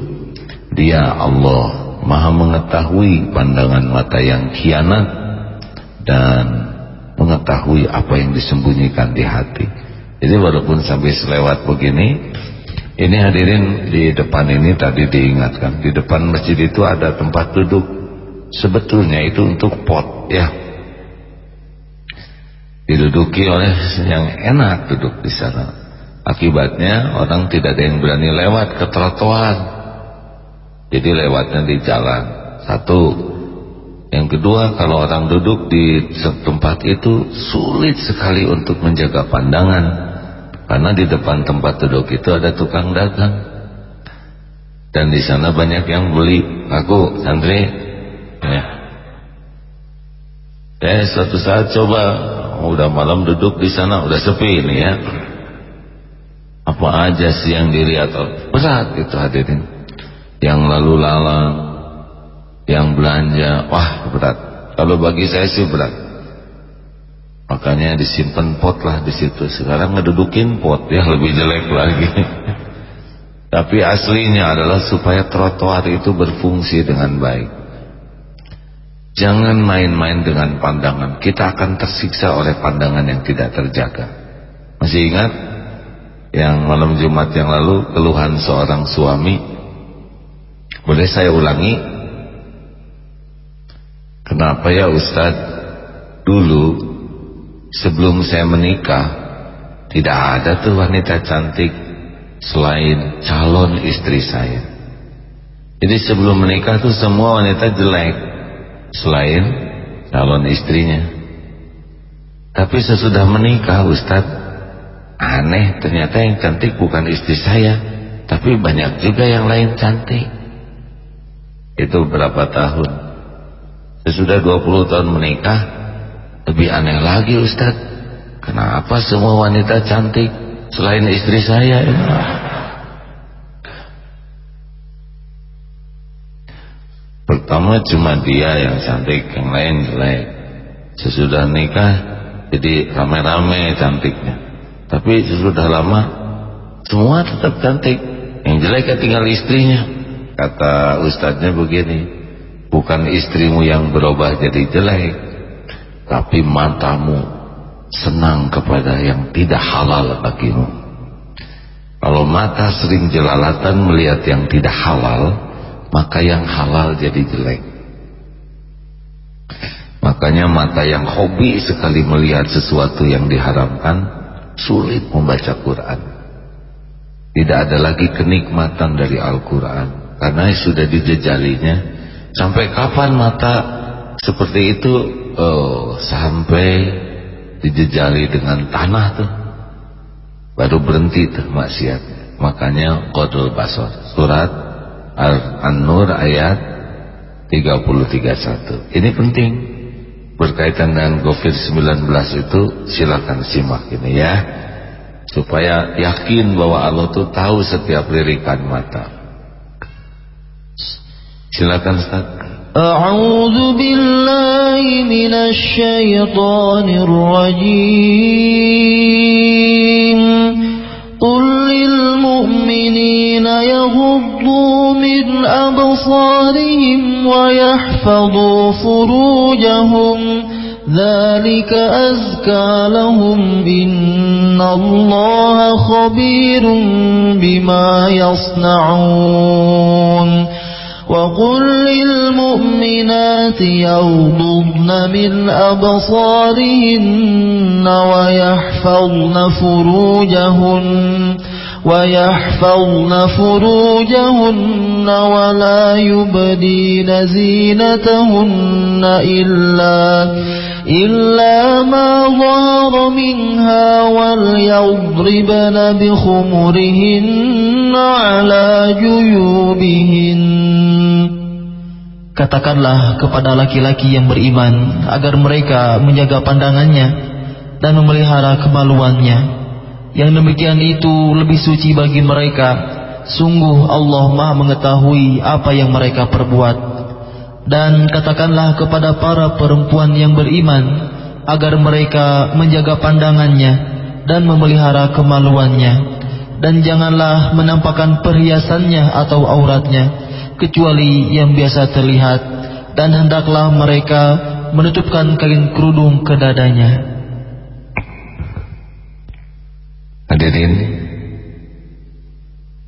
Dia Allah maha mengetahui pandangan mata yang khianat dan mengetahui apa yang disembunyikan di hati. Jadi walaupun sampai selewat begini ini hadirin di depan ini tadi diingatkan. Di depan masjid itu ada tempat duduk. Sebetulnya itu untuk pot ya. Diduduki oleh yang enak duduk di sana. Akibatnya orang tidak ada yang berani lewat ke trotoar. Jadi lewatnya di jalan. Satu yang kedua, kalau orang duduk di tempat itu sulit sekali untuk menjaga pandangan. Karena di depan tempat duduk itu ada tukang dagang. Dan di sana banyak yang beli. Aku, santri, ya. Eh, suatu saat coba, udah malam duduk di sana, udah sepi ini ya. Apa aja sih yang dilihat? Berat itu hadirin. Yang lalu lalang, yang belanja wah berat. Kalau bagi saya sih berat. Makanya disimpan pot lah di situ. Sekarang ngedudukin pot ya lebih jelek lagi. Tapi aslinya adalah supaya trotoar itu berfungsi dengan baik. Jangan main-main dengan pandangan. Kita akan tersiksa oleh pandangan yang tidak terjaga. Masih ingat yang malam Jumat yang lalu keluhan seorang suami? Boleh saya ulangi Kenapa ya Ustaz Dulu Sebelum saya menikah Tidak ada tuh wanita cantik Selain calon istri saya. Jadi sebelum menikah tuh semua wanita jelek Selain calon istrinya. Tapi sesudah menikah Ustaz Aneh ternyata yang cantik bukan istri saya Tapi banyak juga yang lain cantik. Itu berapa tahun Sesudah 20 tahun menikah Lebih aneh lagi Ustaz. Kenapa semua wanita cantik Selain istri saya? Pertama cuma dia yang cantik yang lain jelek. Sesudah nikah jadi rame-rame cantiknya. Tapi sesudah lama semua tetap cantik. Yang jelek tinggal istrinya. Kata ustadznya begini bukan istrimu yang berubah jadi jelek tapi matamu senang kepada yang tidak halal bagimu. Kalau mata sering jelalatan melihat yang tidak halal maka yang halal jadi jelek. Makanya mata yang hobi sekali melihat sesuatu yang diharamkan sulit membaca Quran. Tidak ada lagi kenikmatan dari Al-Quran. Karena sudah dijejalinya sampai kapan mata seperti itu? Oh, sampai dijejali dengan tanah tuh. Baru berhenti tuh maksiat makanya Qadul Basar surat An-Nur ayat 3031 ini penting. Berkaitan dengan COVID-19 itu silakan simak ini ya. Supaya yakin bahwa Allah tuh tahu setiap lirikan mata silakan Ustaz A'udzu billahi minasy syaithanir rajim Qul lil mu'minina yaghuddu min absarihim wa yahfazu furujahum ذلك أزكى لهم إن الله خبير بما يصنعون وقل للمؤمنات يغضضن من أبصارهن ويحفظن فروجهن ويحفظن فروجهن ولا يبدين زينتهن إلا إلا ما ظهر منها وليضربن بخمرهن على جيوبهن Katakanlah kepada laki-laki yang beriman agar mereka menjaga pandangannya dan memelihara kemaluannya. Yang demikian itu lebih suci bagi mereka. Sungguh Allah Maha mengetahui apa yang mereka perbuat. Dan katakanlah kepada para perempuan yang beriman agar mereka menjaga pandangannya dan memelihara kemaluannya. Dan janganlah menampakkan perhiasannya atau auratnya kecuali yang biasa terlihat dan hendaklah mereka menutupkan kain kerudung ke dadanya. Hadirin,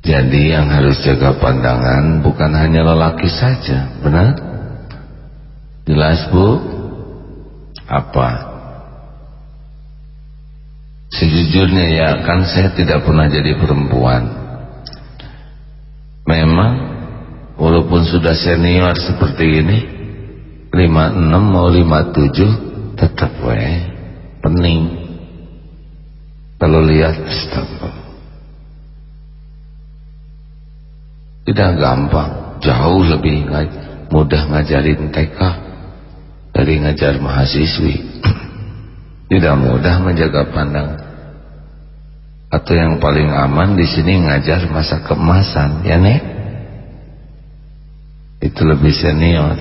jadi yang harus jaga pandangan bukan hanya lelaki saja, benar? Jelas bu? Apa? Sejujurnya ya kan saya tidak pernah jadi perempuan. Memang walaupun sudah senior seperti ini 56 mau 57 tetap weh pening kalau lihat astagfirullah tidak gampang. Jauh lebih mudah ngajarin TK dari ngajar mahasiswi. Tidak mudah menjaga pandang. Atau yang paling aman di sini ngajar masa keemasan ya nek? Itu lebih senior.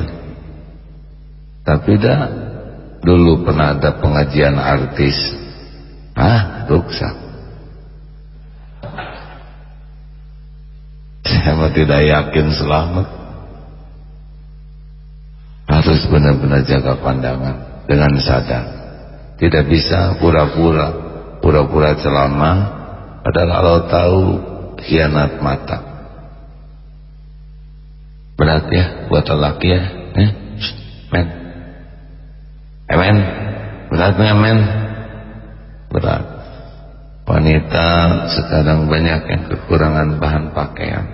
Tapi dah dulu pernah ada pengajian artis. Ah ruksak saya tidak yakin selamat? Harus benar-benar jaga pandangan dengan sadar. Tidak bisa pura-pura. Pura-pura ceramah padahal Allah tahu khianat mata. Berat ya buat lelaki ya eh? men. Eh men. Beratnya men? Berat wanita sekarang banyak yang kekurangan bahan pakaian.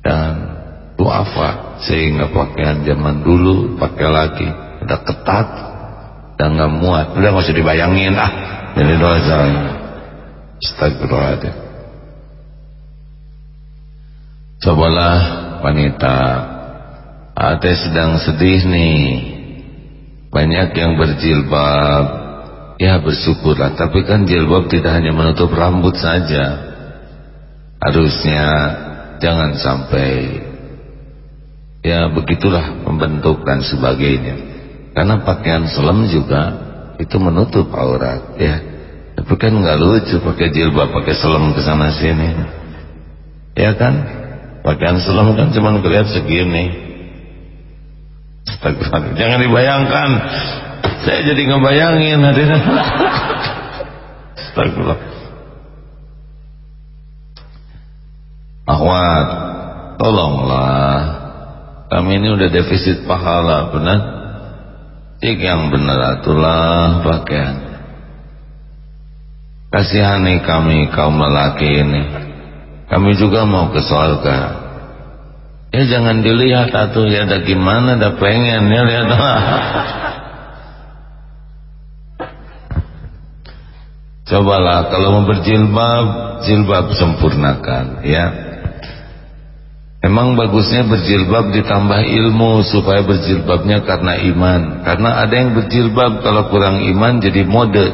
Dan duafa sehingga pakaian zaman dulu pakai lagi. Udah ketat dan nggak muat. Udah nggak usah dibayangin ah. Jadi dosa astagfirullahaladzim. Cobalah wanita. Ate sedang sedih nih. Banyak yang berjilbab ya bersyukurlah. Tapi kan jilbab tidak hanya menutup rambut saja. Harusnya jangan sampai ya begitulah membentuk dan sebagainya. Karena pakaian selam juga itu menutup aurat ya. Tapi kan nggak lucu pakai jilbab pakai selam ke sana sini. Ya kan? Pakaian selam kan cuma kelihatan segini Jangan dibayangkan. Saya jadi ngebayangin hadirin. Astagfirullah. Akhwat, tolonglah. Kami ini udah defisit pahala, benar? Cik yang benar atulah pakaian. Kasihani kami kaum lelaki ini. Kami juga mau ke surga. Ya jangan dilihat atau ya ada gimana ada pengen ya lihat. Cobalah kalau mau berjilbab, jilbab sempurnakan ya. Emang bagusnya berjilbab ditambah ilmu supaya berjilbabnya karena iman. Karena ada yang berjilbab kalau kurang iman jadi mode.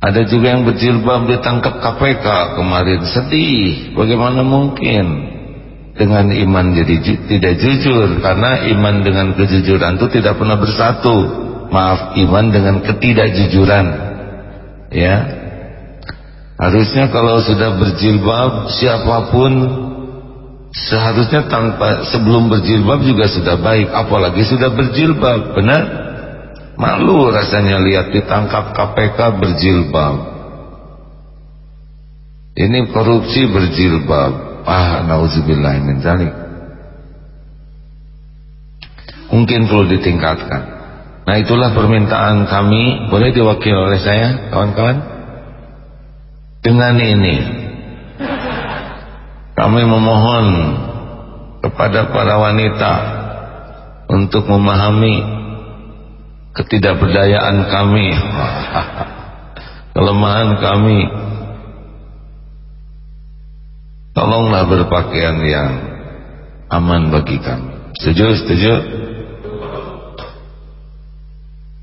Ada juga yang berjilbab ditangkap KPK kemarin. Sedih. Bagaimana mungkin? dengan iman jadi tidak jujur. Karena iman dengan kejujuran itu tidak pernah bersatu. Maaf iman dengan ketidakjujuran. Ya. Harusnya kalau sudah berjilbab siapa pun seharusnya tanpa sebelum berjilbab juga sudah baik. Apalagi sudah berjilbab benar malu rasanya lihat ditangkap KPK berjilbab ini korupsi berjilbab Ah, nauzubillah min zalik. Mungkin perlu ditingkatkan. Nah, itulah permintaan kami, boleh diwakil oleh saya, kawan-kawan? Dengan ini kami memohon kepada para wanita untuk memahami ketidakberdayaan kami kelemahan kami Tolonglah berpakaian yang aman bagi kami. Setuju? Setuju?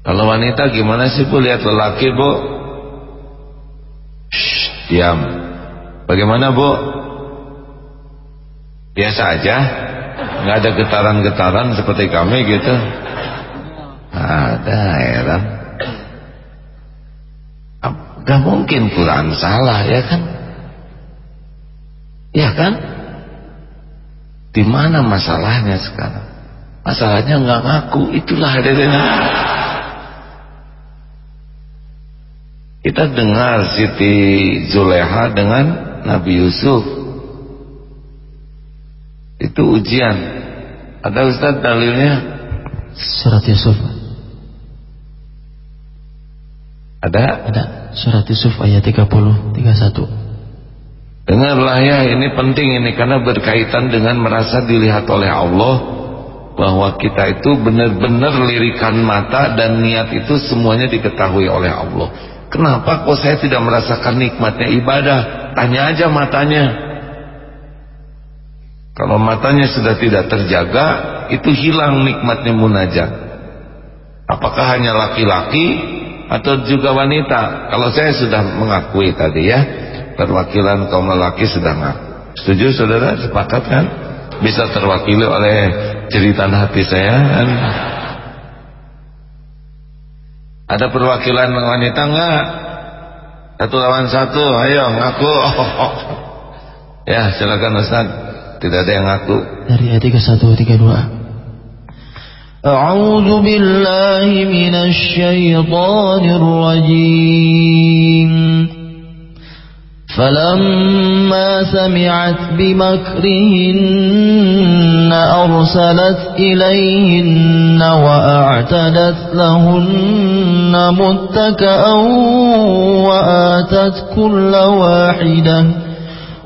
Kalau wanita gimana sih bu lihat lelaki bu? Shh, diam. Bagaimana bu? Biasa aja, nggak ada getaran-getaran seperti kami gitu. Ada heran. Gak mungkin Quran salah ya kan? Ya kan? Di mana masalahnya sekarang? Masalahnya nggak ngaku, itulah adanya. Kita dengar Siti Zuleha dengan Nabi Yusuf. Itu ujian. Ada Ustaz dalilnya? Surat Yusuf. Ada? Ada. Surat Yusuf ayat 30, 31. Dengarlah ya ini penting ini karena berkaitan dengan merasa dilihat oleh Allah bahwa kita itu benar-benar lirikan mata dan niat itu semuanya diketahui oleh Allah. Kenapa kok saya tidak merasakan nikmatnya ibadah? Tanya aja matanya. Kalau matanya sudah tidak terjaga, itu hilang nikmatnya munajat. Apakah hanya laki-laki atau juga wanita? Kalau saya sudah mengakui tadi ya perwakilan kaum lelaki sedang setuju saudara? Sepakat kan? Bisa terwakili oleh cerita hati saya kan? Ada perwakilan wanita enggak satu lawan satu ayo ngaku. Ya silakan Ustaz. Tidak ada yang ngaku. Dari ayat 31 32 أعوذ بالله من الشيطان الرجيم. فلما سمعت بمكرهن أرسلت إليهن وأعتدت لهن متكأ وآتت كل واحدة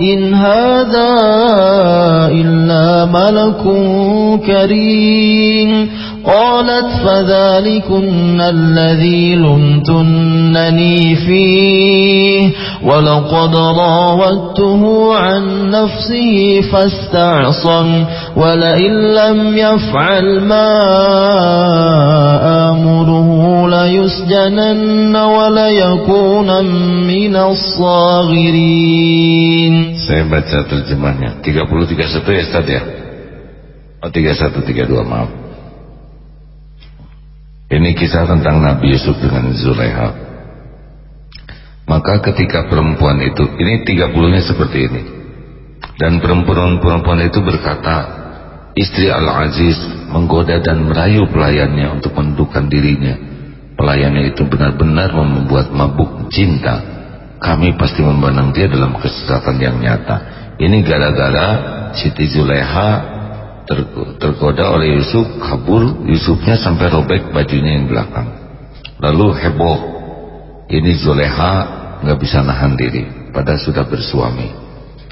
إن هذا إلا ملك كريم. قالت فذلكن الذي لمتنني فيه ولقد راودته عن نفسه فاستعصم ولئن لم يفعل ما آمره ليسجنن وليكون من الصاغرين. Saya baca terjemahnya. 30 31 ya Ustaz ya? Oh 31 32 maaf. Ini kisah tentang Nabi Yusuf dengan Zulaiha. Maka ketika perempuan itu Ini 30 nya seperti ini. Dan perempuan-perempuan itu berkata Istri Al-Aziz menggoda dan merayu pelayannya untuk mendudukan dirinya. Pelayannya itu benar-benar membuat mabuk cinta. Kami pasti memandang dia dalam kesesatan yang nyata. Ini gara-gara Siti Zuleha ter tergoda oleh Yusuf kabur Yusufnya sampai robek bajunya yang belakang. Lalu heboh ini Zuleha nggak bisa nahan diri pada sudah bersuami.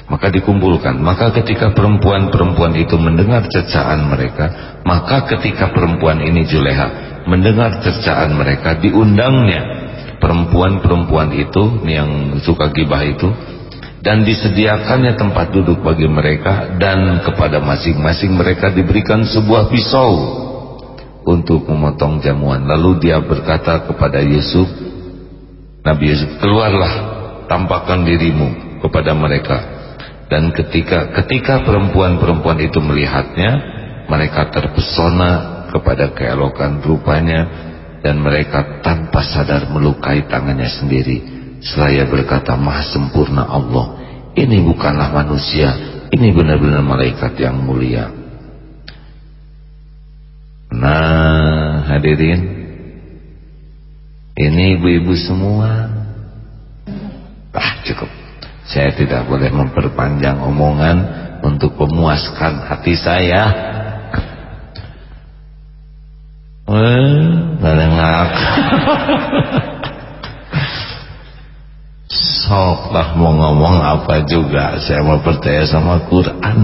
Maka dikumpulkan. Maka ketika perempuan-perempuan itu mendengar cercaan mereka maka ketika perempuan ini Zuleha mendengar cercaan mereka diundangnya. Perempuan-perempuan itu yang suka gibah itu dan disediakannya tempat duduk bagi mereka dan kepada masing-masing mereka diberikan sebuah pisau untuk memotong jamuan. Lalu dia berkata kepada Yusuf Nabi Yusuf keluarlah tampakkan dirimu kepada mereka. Dan ketika ketika perempuan-perempuan itu melihatnya mereka terpesona kepada keelokan rupanya dan mereka tanpa sadar melukai tangannya sendiri seraya berkata maha sempurna Allah. Ini bukanlah manusia ini benar-benar malaikat yang mulia. Nah hadirin ini ibu-ibu semua. Ah cukup. Saya tidak boleh memperpanjang omongan untuk memuaskan hati saya. Eh, ngarengak. Sok lah mau ngomong apa juga. Saya mau percaya sama Quran.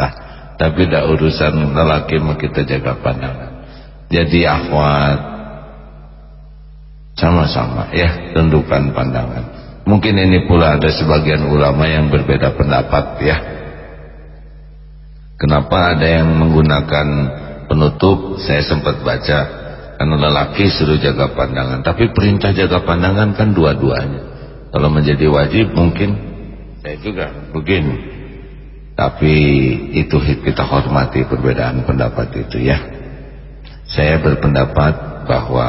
Ah, Tapi tidak urusan lelaki mah kita jaga pandangan Jadi akhwat. Sama-sama ya Tentukan pandangan. Mungkin ini pula ada sebagian ulama yang berbeda pendapat ya. Kenapa ada yang menggunakan penutup? Saya sempat baca karena lelaki suruh jaga pandangan. Tapi perintah jaga pandangan kan dua-duanya. Kalau menjadi wajib mungkin saya juga begini. Tapi itu kita hormati perbedaan pendapat itu ya. Saya berpendapat bahwa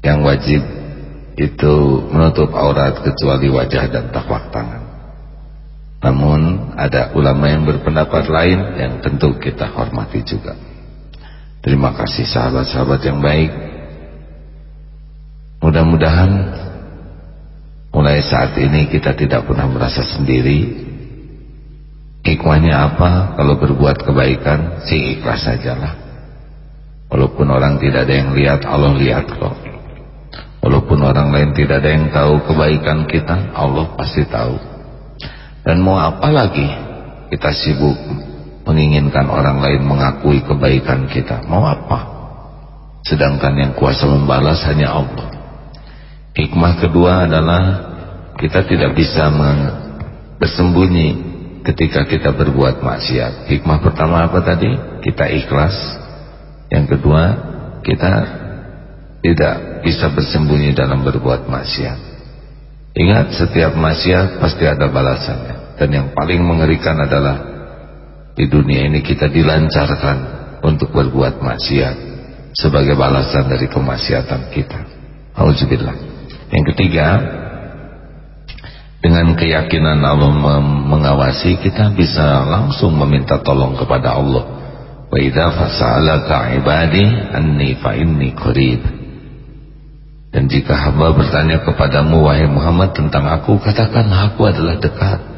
yang wajib itu menutup aurat kecuali wajah dan tapak tangan. Namun ada ulama yang berpendapat lain yang tentu kita hormati juga. Terima kasih sahabat-sahabat yang baik. Mudah-mudahan mulai saat ini kita tidak pernah merasa sendiri. Hikmahnya apa? Kalau berbuat kebaikan, sih ikhlas sajalah. Walaupun orang tidak ada yang lihat, Allah lihat kok. Walaupun orang lain tidak ada yang tahu kebaikan kita, Allah pasti tahu. Dan mau apa lagi kita sibuk menginginkan orang lain mengakui kebaikan kita. Mau apa? Sedangkan yang kuasa membalas hanya Allah. Hikmah kedua adalah kita tidak bisa bersembunyi ketika kita berbuat maksiat. Hikmah pertama apa tadi? Kita ikhlas. Yang kedua, kita tidak bisa bersembunyi dalam berbuat maksiat. Ingat setiap maksiat pasti ada balasannya dan yang paling mengerikan adalah di dunia ini kita dilancarkan untuk berbuat maksiat sebagai balasan dari kemaksiatan kita. Alhamdulillah yang ketiga dengan keyakinan Allah mengawasi kita bisa langsung meminta tolong kepada Allah. Wa idza fas'alaka ibadi anni fa inni qarib. Dan jika hamba bertanya kepadamu wahai Muhammad tentang aku katakan aku adalah dekat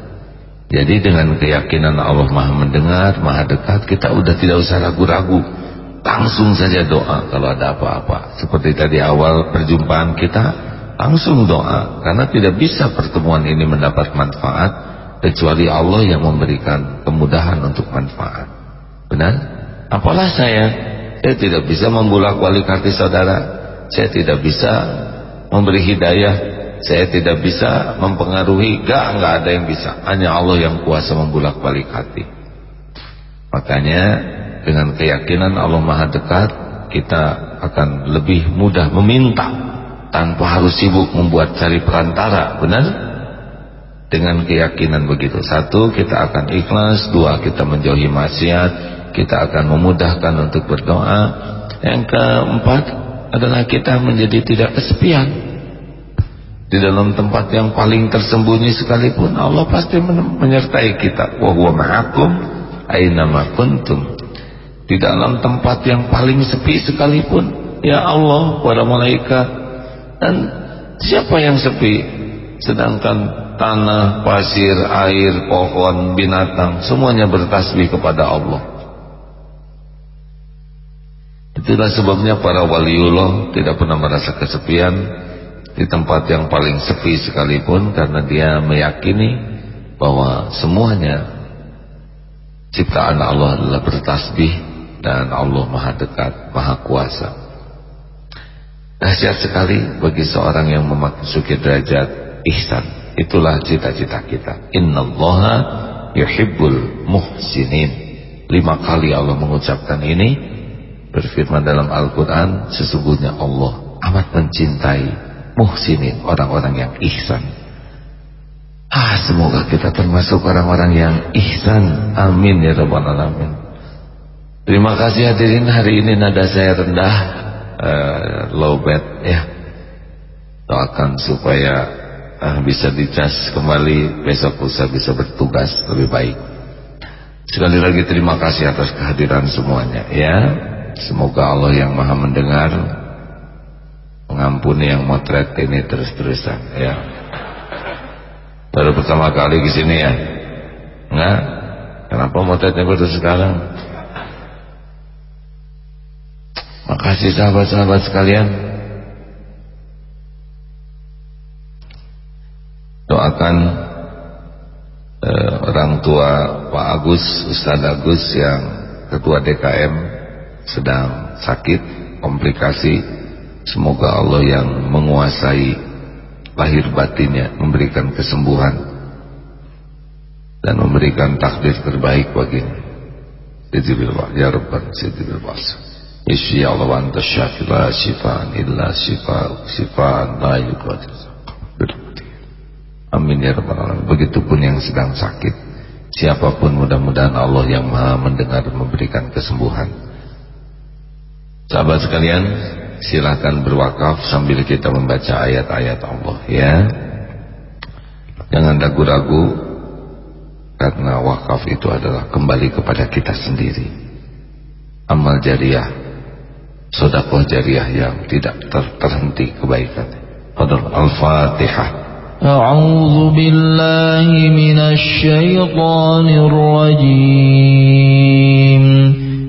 jadi dengan keyakinan Allah maha mendengar, maha dekat, kita udah tidak usah ragu-ragu. Langsung saja doa kalau ada apa-apa. Seperti tadi awal perjumpaan kita, langsung doa. Karena tidak bisa pertemuan ini mendapat manfaat, kecuali Allah yang memberikan kemudahan untuk manfaat. Benar? Apalah saya? Saya tidak bisa membulak-balik hati saudara. Saya tidak bisa memberi hidayah. Saya tidak bisa mempengaruhi. Gak, gak ada yang bisa. Hanya Allah yang kuasa membulak-balik hati. Makanya dengan keyakinan Allah Maha dekat, kita akan lebih mudah meminta tanpa harus sibuk membuat cari perantara. Benar? Dengan keyakinan begitu. Satu, kita akan ikhlas. Dua, kita menjauhi maksiat. Kita akan memudahkan untuk berdoa. Yang keempat adalah kita menjadi tidak kesepian di dalam tempat yang paling tersembunyi sekalipun Allah pasti menyertai kita. Wa huwa ma'akum aina ma kuntum. Di dalam tempat yang paling sepi sekalipun ya Allah para malaikat dan siapa yang sepi? Sedangkan tanah, pasir, air, pohon, binatang semuanya bertasbih kepada Allah. Itulah sebabnya para waliullah tidak pernah merasa kesepian di tempat yang paling sepi sekalipun karena dia meyakini bahwa semuanya ciptaan Allah adalah bertasbih dan Allah maha dekat, maha kuasa. Dahsyat sekali bagi seorang yang memasuki derajat ihsan. Itulah cita-cita kita. Innallaha yuhibbul muhsinin. Lima kali Allah mengucapkan ini berfirman dalam Al-Quran sesungguhnya Allah amat mencintai muhsinin, orang-orang yang ihsan. Ah, semoga kita termasuk orang-orang yang ihsan. Amin ya rabbal alamin. Terima kasih hadirin hari ini nada saya rendah uh, low bed ya. Doakan supaya uh, bisa dicas kembali besok lusa bisa bertugas lebih baik. Sekali lagi terima kasih atas kehadiran semuanya ya. Semoga Allah yang Maha mendengar mengampuni yang motret ini terus-terusan ya. Baru pertama kali ke sini ya. Enggak? Kenapa motretnya baru sekarang? Makasih sahabat-sahabat sekalian. Doakan eh, orang tua Pak Agus Ustadz Agus yang ketua DKM sedang sakit komplikasi Semoga Allah yang menguasai lahir batinnya memberikan kesembuhan dan memberikan takdir terbaik baginya. Sidibil ya Rabban sidibil bas. Isya Allah wa anta syafi la syifaan illa syifa syifaan la yuqadir. Amin ya Rabbal Alamin. Begitupun yang sedang sakit. Siapa pun mudah-mudahan Allah yang maha mendengar memberikan kesembuhan. Sahabat sekalian, silahkan berwakaf sambil kita membaca ayat-ayat Allah ya jangan ragu-ragu karena wakaf itu adalah kembali kepada kita sendiri amal jariah sodakoh jariah yang tidak ter terhenti kebaikan Fadal Al-Fatihah أعوذ بالله من الشيطان الرجيم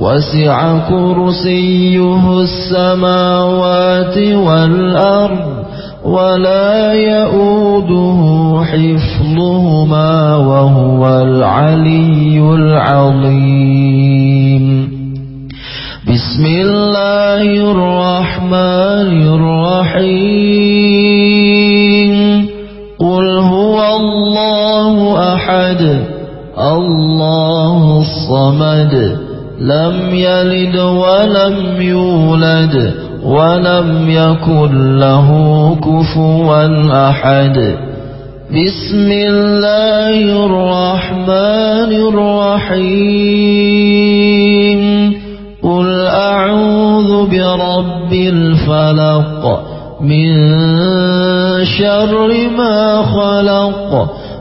وسع كرسيه السماوات والأرض ولا يؤوده حفظهما وهو العلي العظيم. بسم الله الرحمن الرحيم. قل هو الله أحد الله الصمد لم يلد ولم يولد ولم يكن له كفوا أحد. بسم الله الرحمن الرحيم. قل أعوذ برب الفلق من شر ما خلق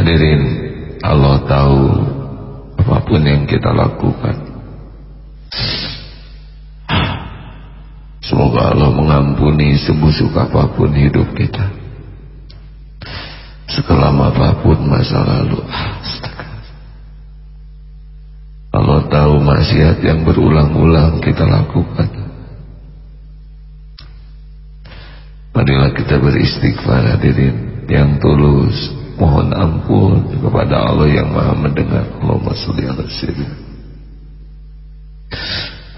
Hadirin Allah tahu apa pun yang kita lakukan. Semoga Allah mengampuni sebusuk apa pun hidup kita. Sekelam apa pun masa lalu. Allah tahu maksiat yang berulang-ulang kita lakukan. Marilah kita beristighfar hadirin yang tulus mohon ampun kepada Allah yang maha mendengar. Allahumma salli ala sayyidina.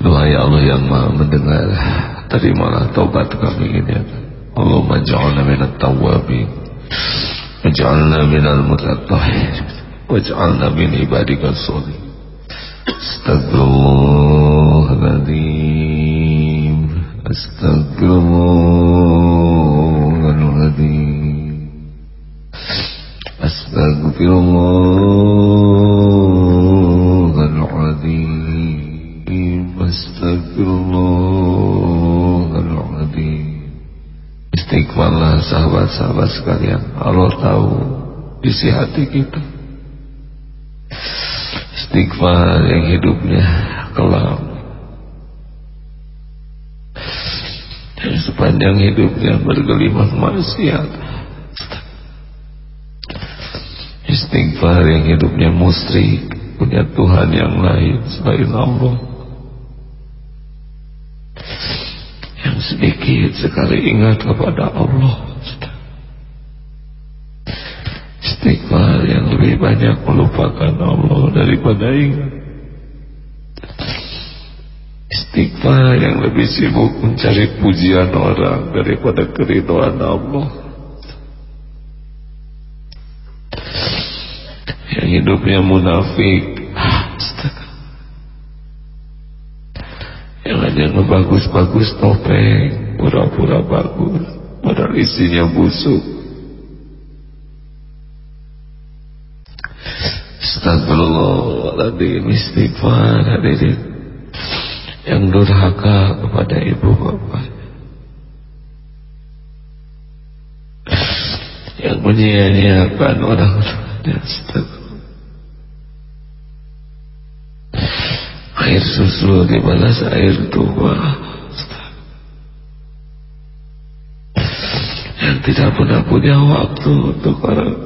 Doa ya Allah yang maha mendengar. Terimalah taubat kami ini Allahumma ja'alna minat tawabin waj'alna minal mutatahhir waj'alna min ibadika sholih Astagfirullahaladzim Astagfirullahaladzim Astagfirullahaladzim Astagfirullahaladzim Istighfarlah sahabat-sahabat sekalian. Allah tahu isi hati kita. Istighfar yang hidupnya kelam. Yang sepanjang hidupnya bergelimang maksiat istighfar yang hidupnya musyrik punya Tuhan yang lain selain Allah. Yang sedikit sekali ingat kepada Allah. Istighfar yang lebih banyak melupakan Allah daripada ingat. Istighfar yang lebih sibuk mencari pujian orang daripada keriduan Allah yang hidupnya munafik. Yang hanya ngebagus-bagus topeng. Pura-pura bagus. Padahal isinya busuk. Astagfirullahaladzim istighfar hadirin. Yang durhaka kepada ibu bapak. Yang menyia-nyiakan orang tuanya astagfirullah air susu dibalas air tua. Yang tidak pernah punya waktu untuk orang.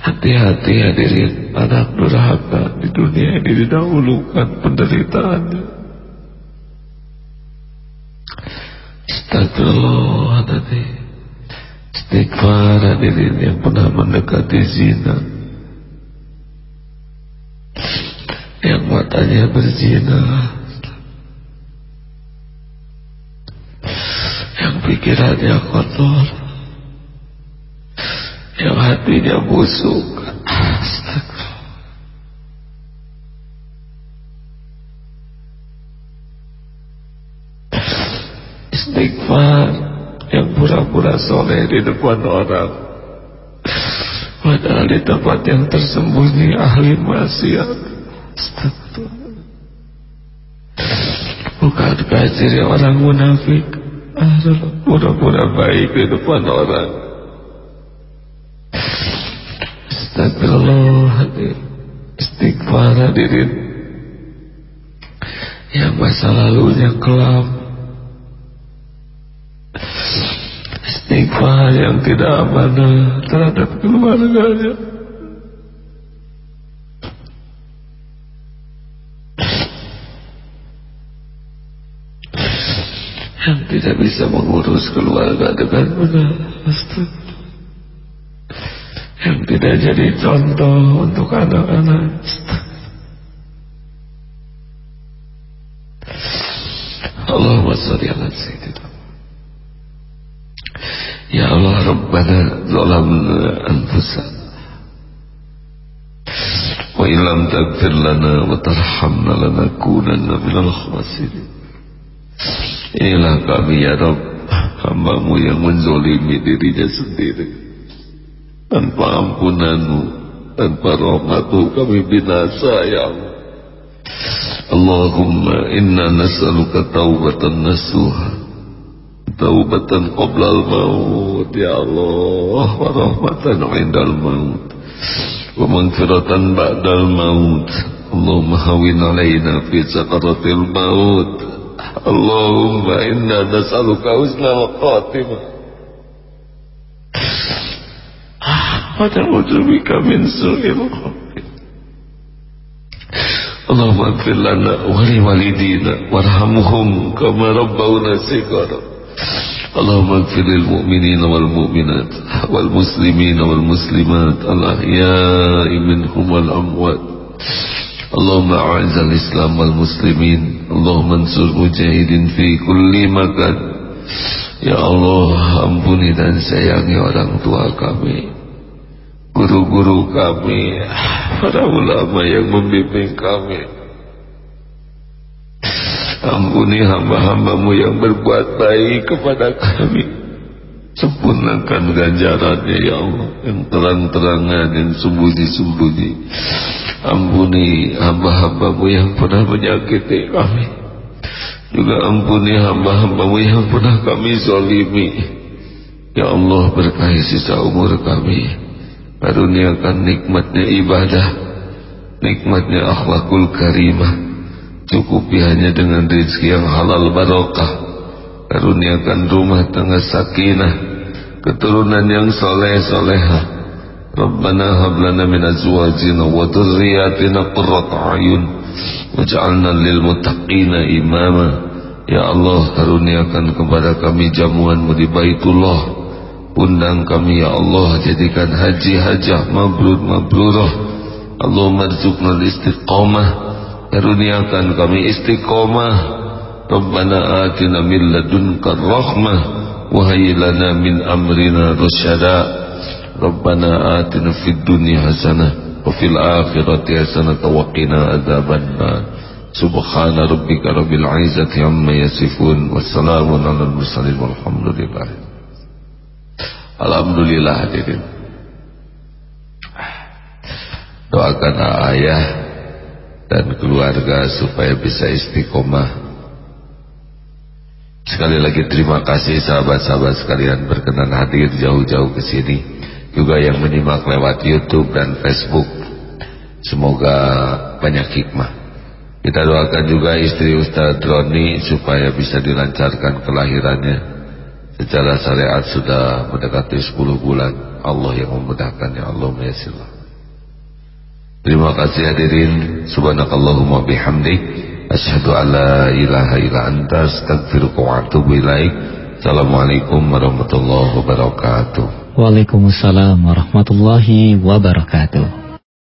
Hati-hati hadirin anak durhaka di dunia ini didahulukan penderitaannya. Astagfirullah tadi istighfar hadirin yang pernah mendekati zina yang matanya berzina. Yang pikirannya kotor. Yang hatinya busuk. Istighfar yang pura-pura soleh di depan orang padahal di tempat yang tersembunyi ahli maksiat. Bukan kacir orang munafik. Pura-pura baik di depan orang. Astagfirullahaladzim. Istighfar hadirin. Yang masa lalunya kelam Istighfar yang tidak amanah Terhadap keluarganya. Yang tidak bisa mengurus keluarga dengan benar yang tidak jadi contoh untuk anak-anak Allahumma salli ala sayyidina Ya Allah Rabbana zalamna anfusana wa illam taghfir lana wa tarhamna lanakunanna minal khasirin. Inilah kami ya Rabb Hambamu yang menzolimi dirinya sendiri. Tanpa ampunanmu Tanpa rahmatmu kami binasa ya Allah. Allahumma inna nas'aluka taubatan nasuha Taubatan qoblal maut Ya Allah. Wa rahmatan indal maut. Wa mangfiratan ba'dal maut. Allahumma hawin alaina fi sakaratil maut. Allahumma inna nas'aluka husnal khatimah wa na'udzu bika min su'il khatimah wa warhamhum kama اللهم اغفر للمؤمنين والمؤمنات والمسلمين والمسلمات الأحياء منهم والأموات. اللهم أعز الإسلام والمسلمين. اللهم انصر مجاهدين في كل مكان. يا الله أمبني dan sayangi orang tua kami Guru-guru kami Para ulama yang membimbing kami Ampuni hamba-hambamu yang berbuat baik kepada kami. Sempurnakan ganjarannya ya Allah Yang terang-terangan Yang sembunyi-sembunyi. Ampuni hamba-hambamu yang pernah menyakiti kami. Juga ampuni hamba-hambamu yang pernah kami zalimi. Ya Allah berkahi sisa umur kami. Karuniakan nikmatnya ibadah Nikmatnya akhlakul karimah Cukupi hanya dengan rezeki yang halal barokah. Karuniakan rumah tengah sakinah Keturunan yang soleh soleha Rabbana hab lana min azwajina wa dhurriyyatina qurrata a'yun. Waj'alna lil muttaqina imama. Ya Allah karuniakan kepada kami jamuanmu di Baitullah. Undang kami ya Allah jadikan haji hajah mabrur mabrurah Allahumma rzuqna istiqamah Karuniakan kami istiqomah Rabbana atina min ladunka rahmah Wahai lana min amrina rasyada Rabbana atina fid dunya hasanah Wa fil akhirati hasanah Tawakina azabanna سبحان ربك رب العزة عما يصفون والسلام على المرسلين والحمد لله الحمد لله hadirin doakan ayah dan keluarga supaya bisa istiqomah Sekali lagi terima kasih sahabat-sahabat sekalian berkenan hadir jauh-jauh ke sini juga yang menyimak lewat YouTube dan Facebook. Semoga banyak hikmah. Kita doakan juga istri Ustaz Roni supaya bisa dilancarkan kelahirannya. Secara syariat sudah mendekati 10 bulan. Allah yang memudahkan ya Allah mayasirlah. Terima kasih hadirin. Subhanakallahumma bihamdik. Asyhadu an la ilaha illa anta astaghfiruka wa atubu ilaik. Assalamualaikum warahmatullahi wabarakatuh. Waalaikumsalam warahmatullahi wabarakatuh.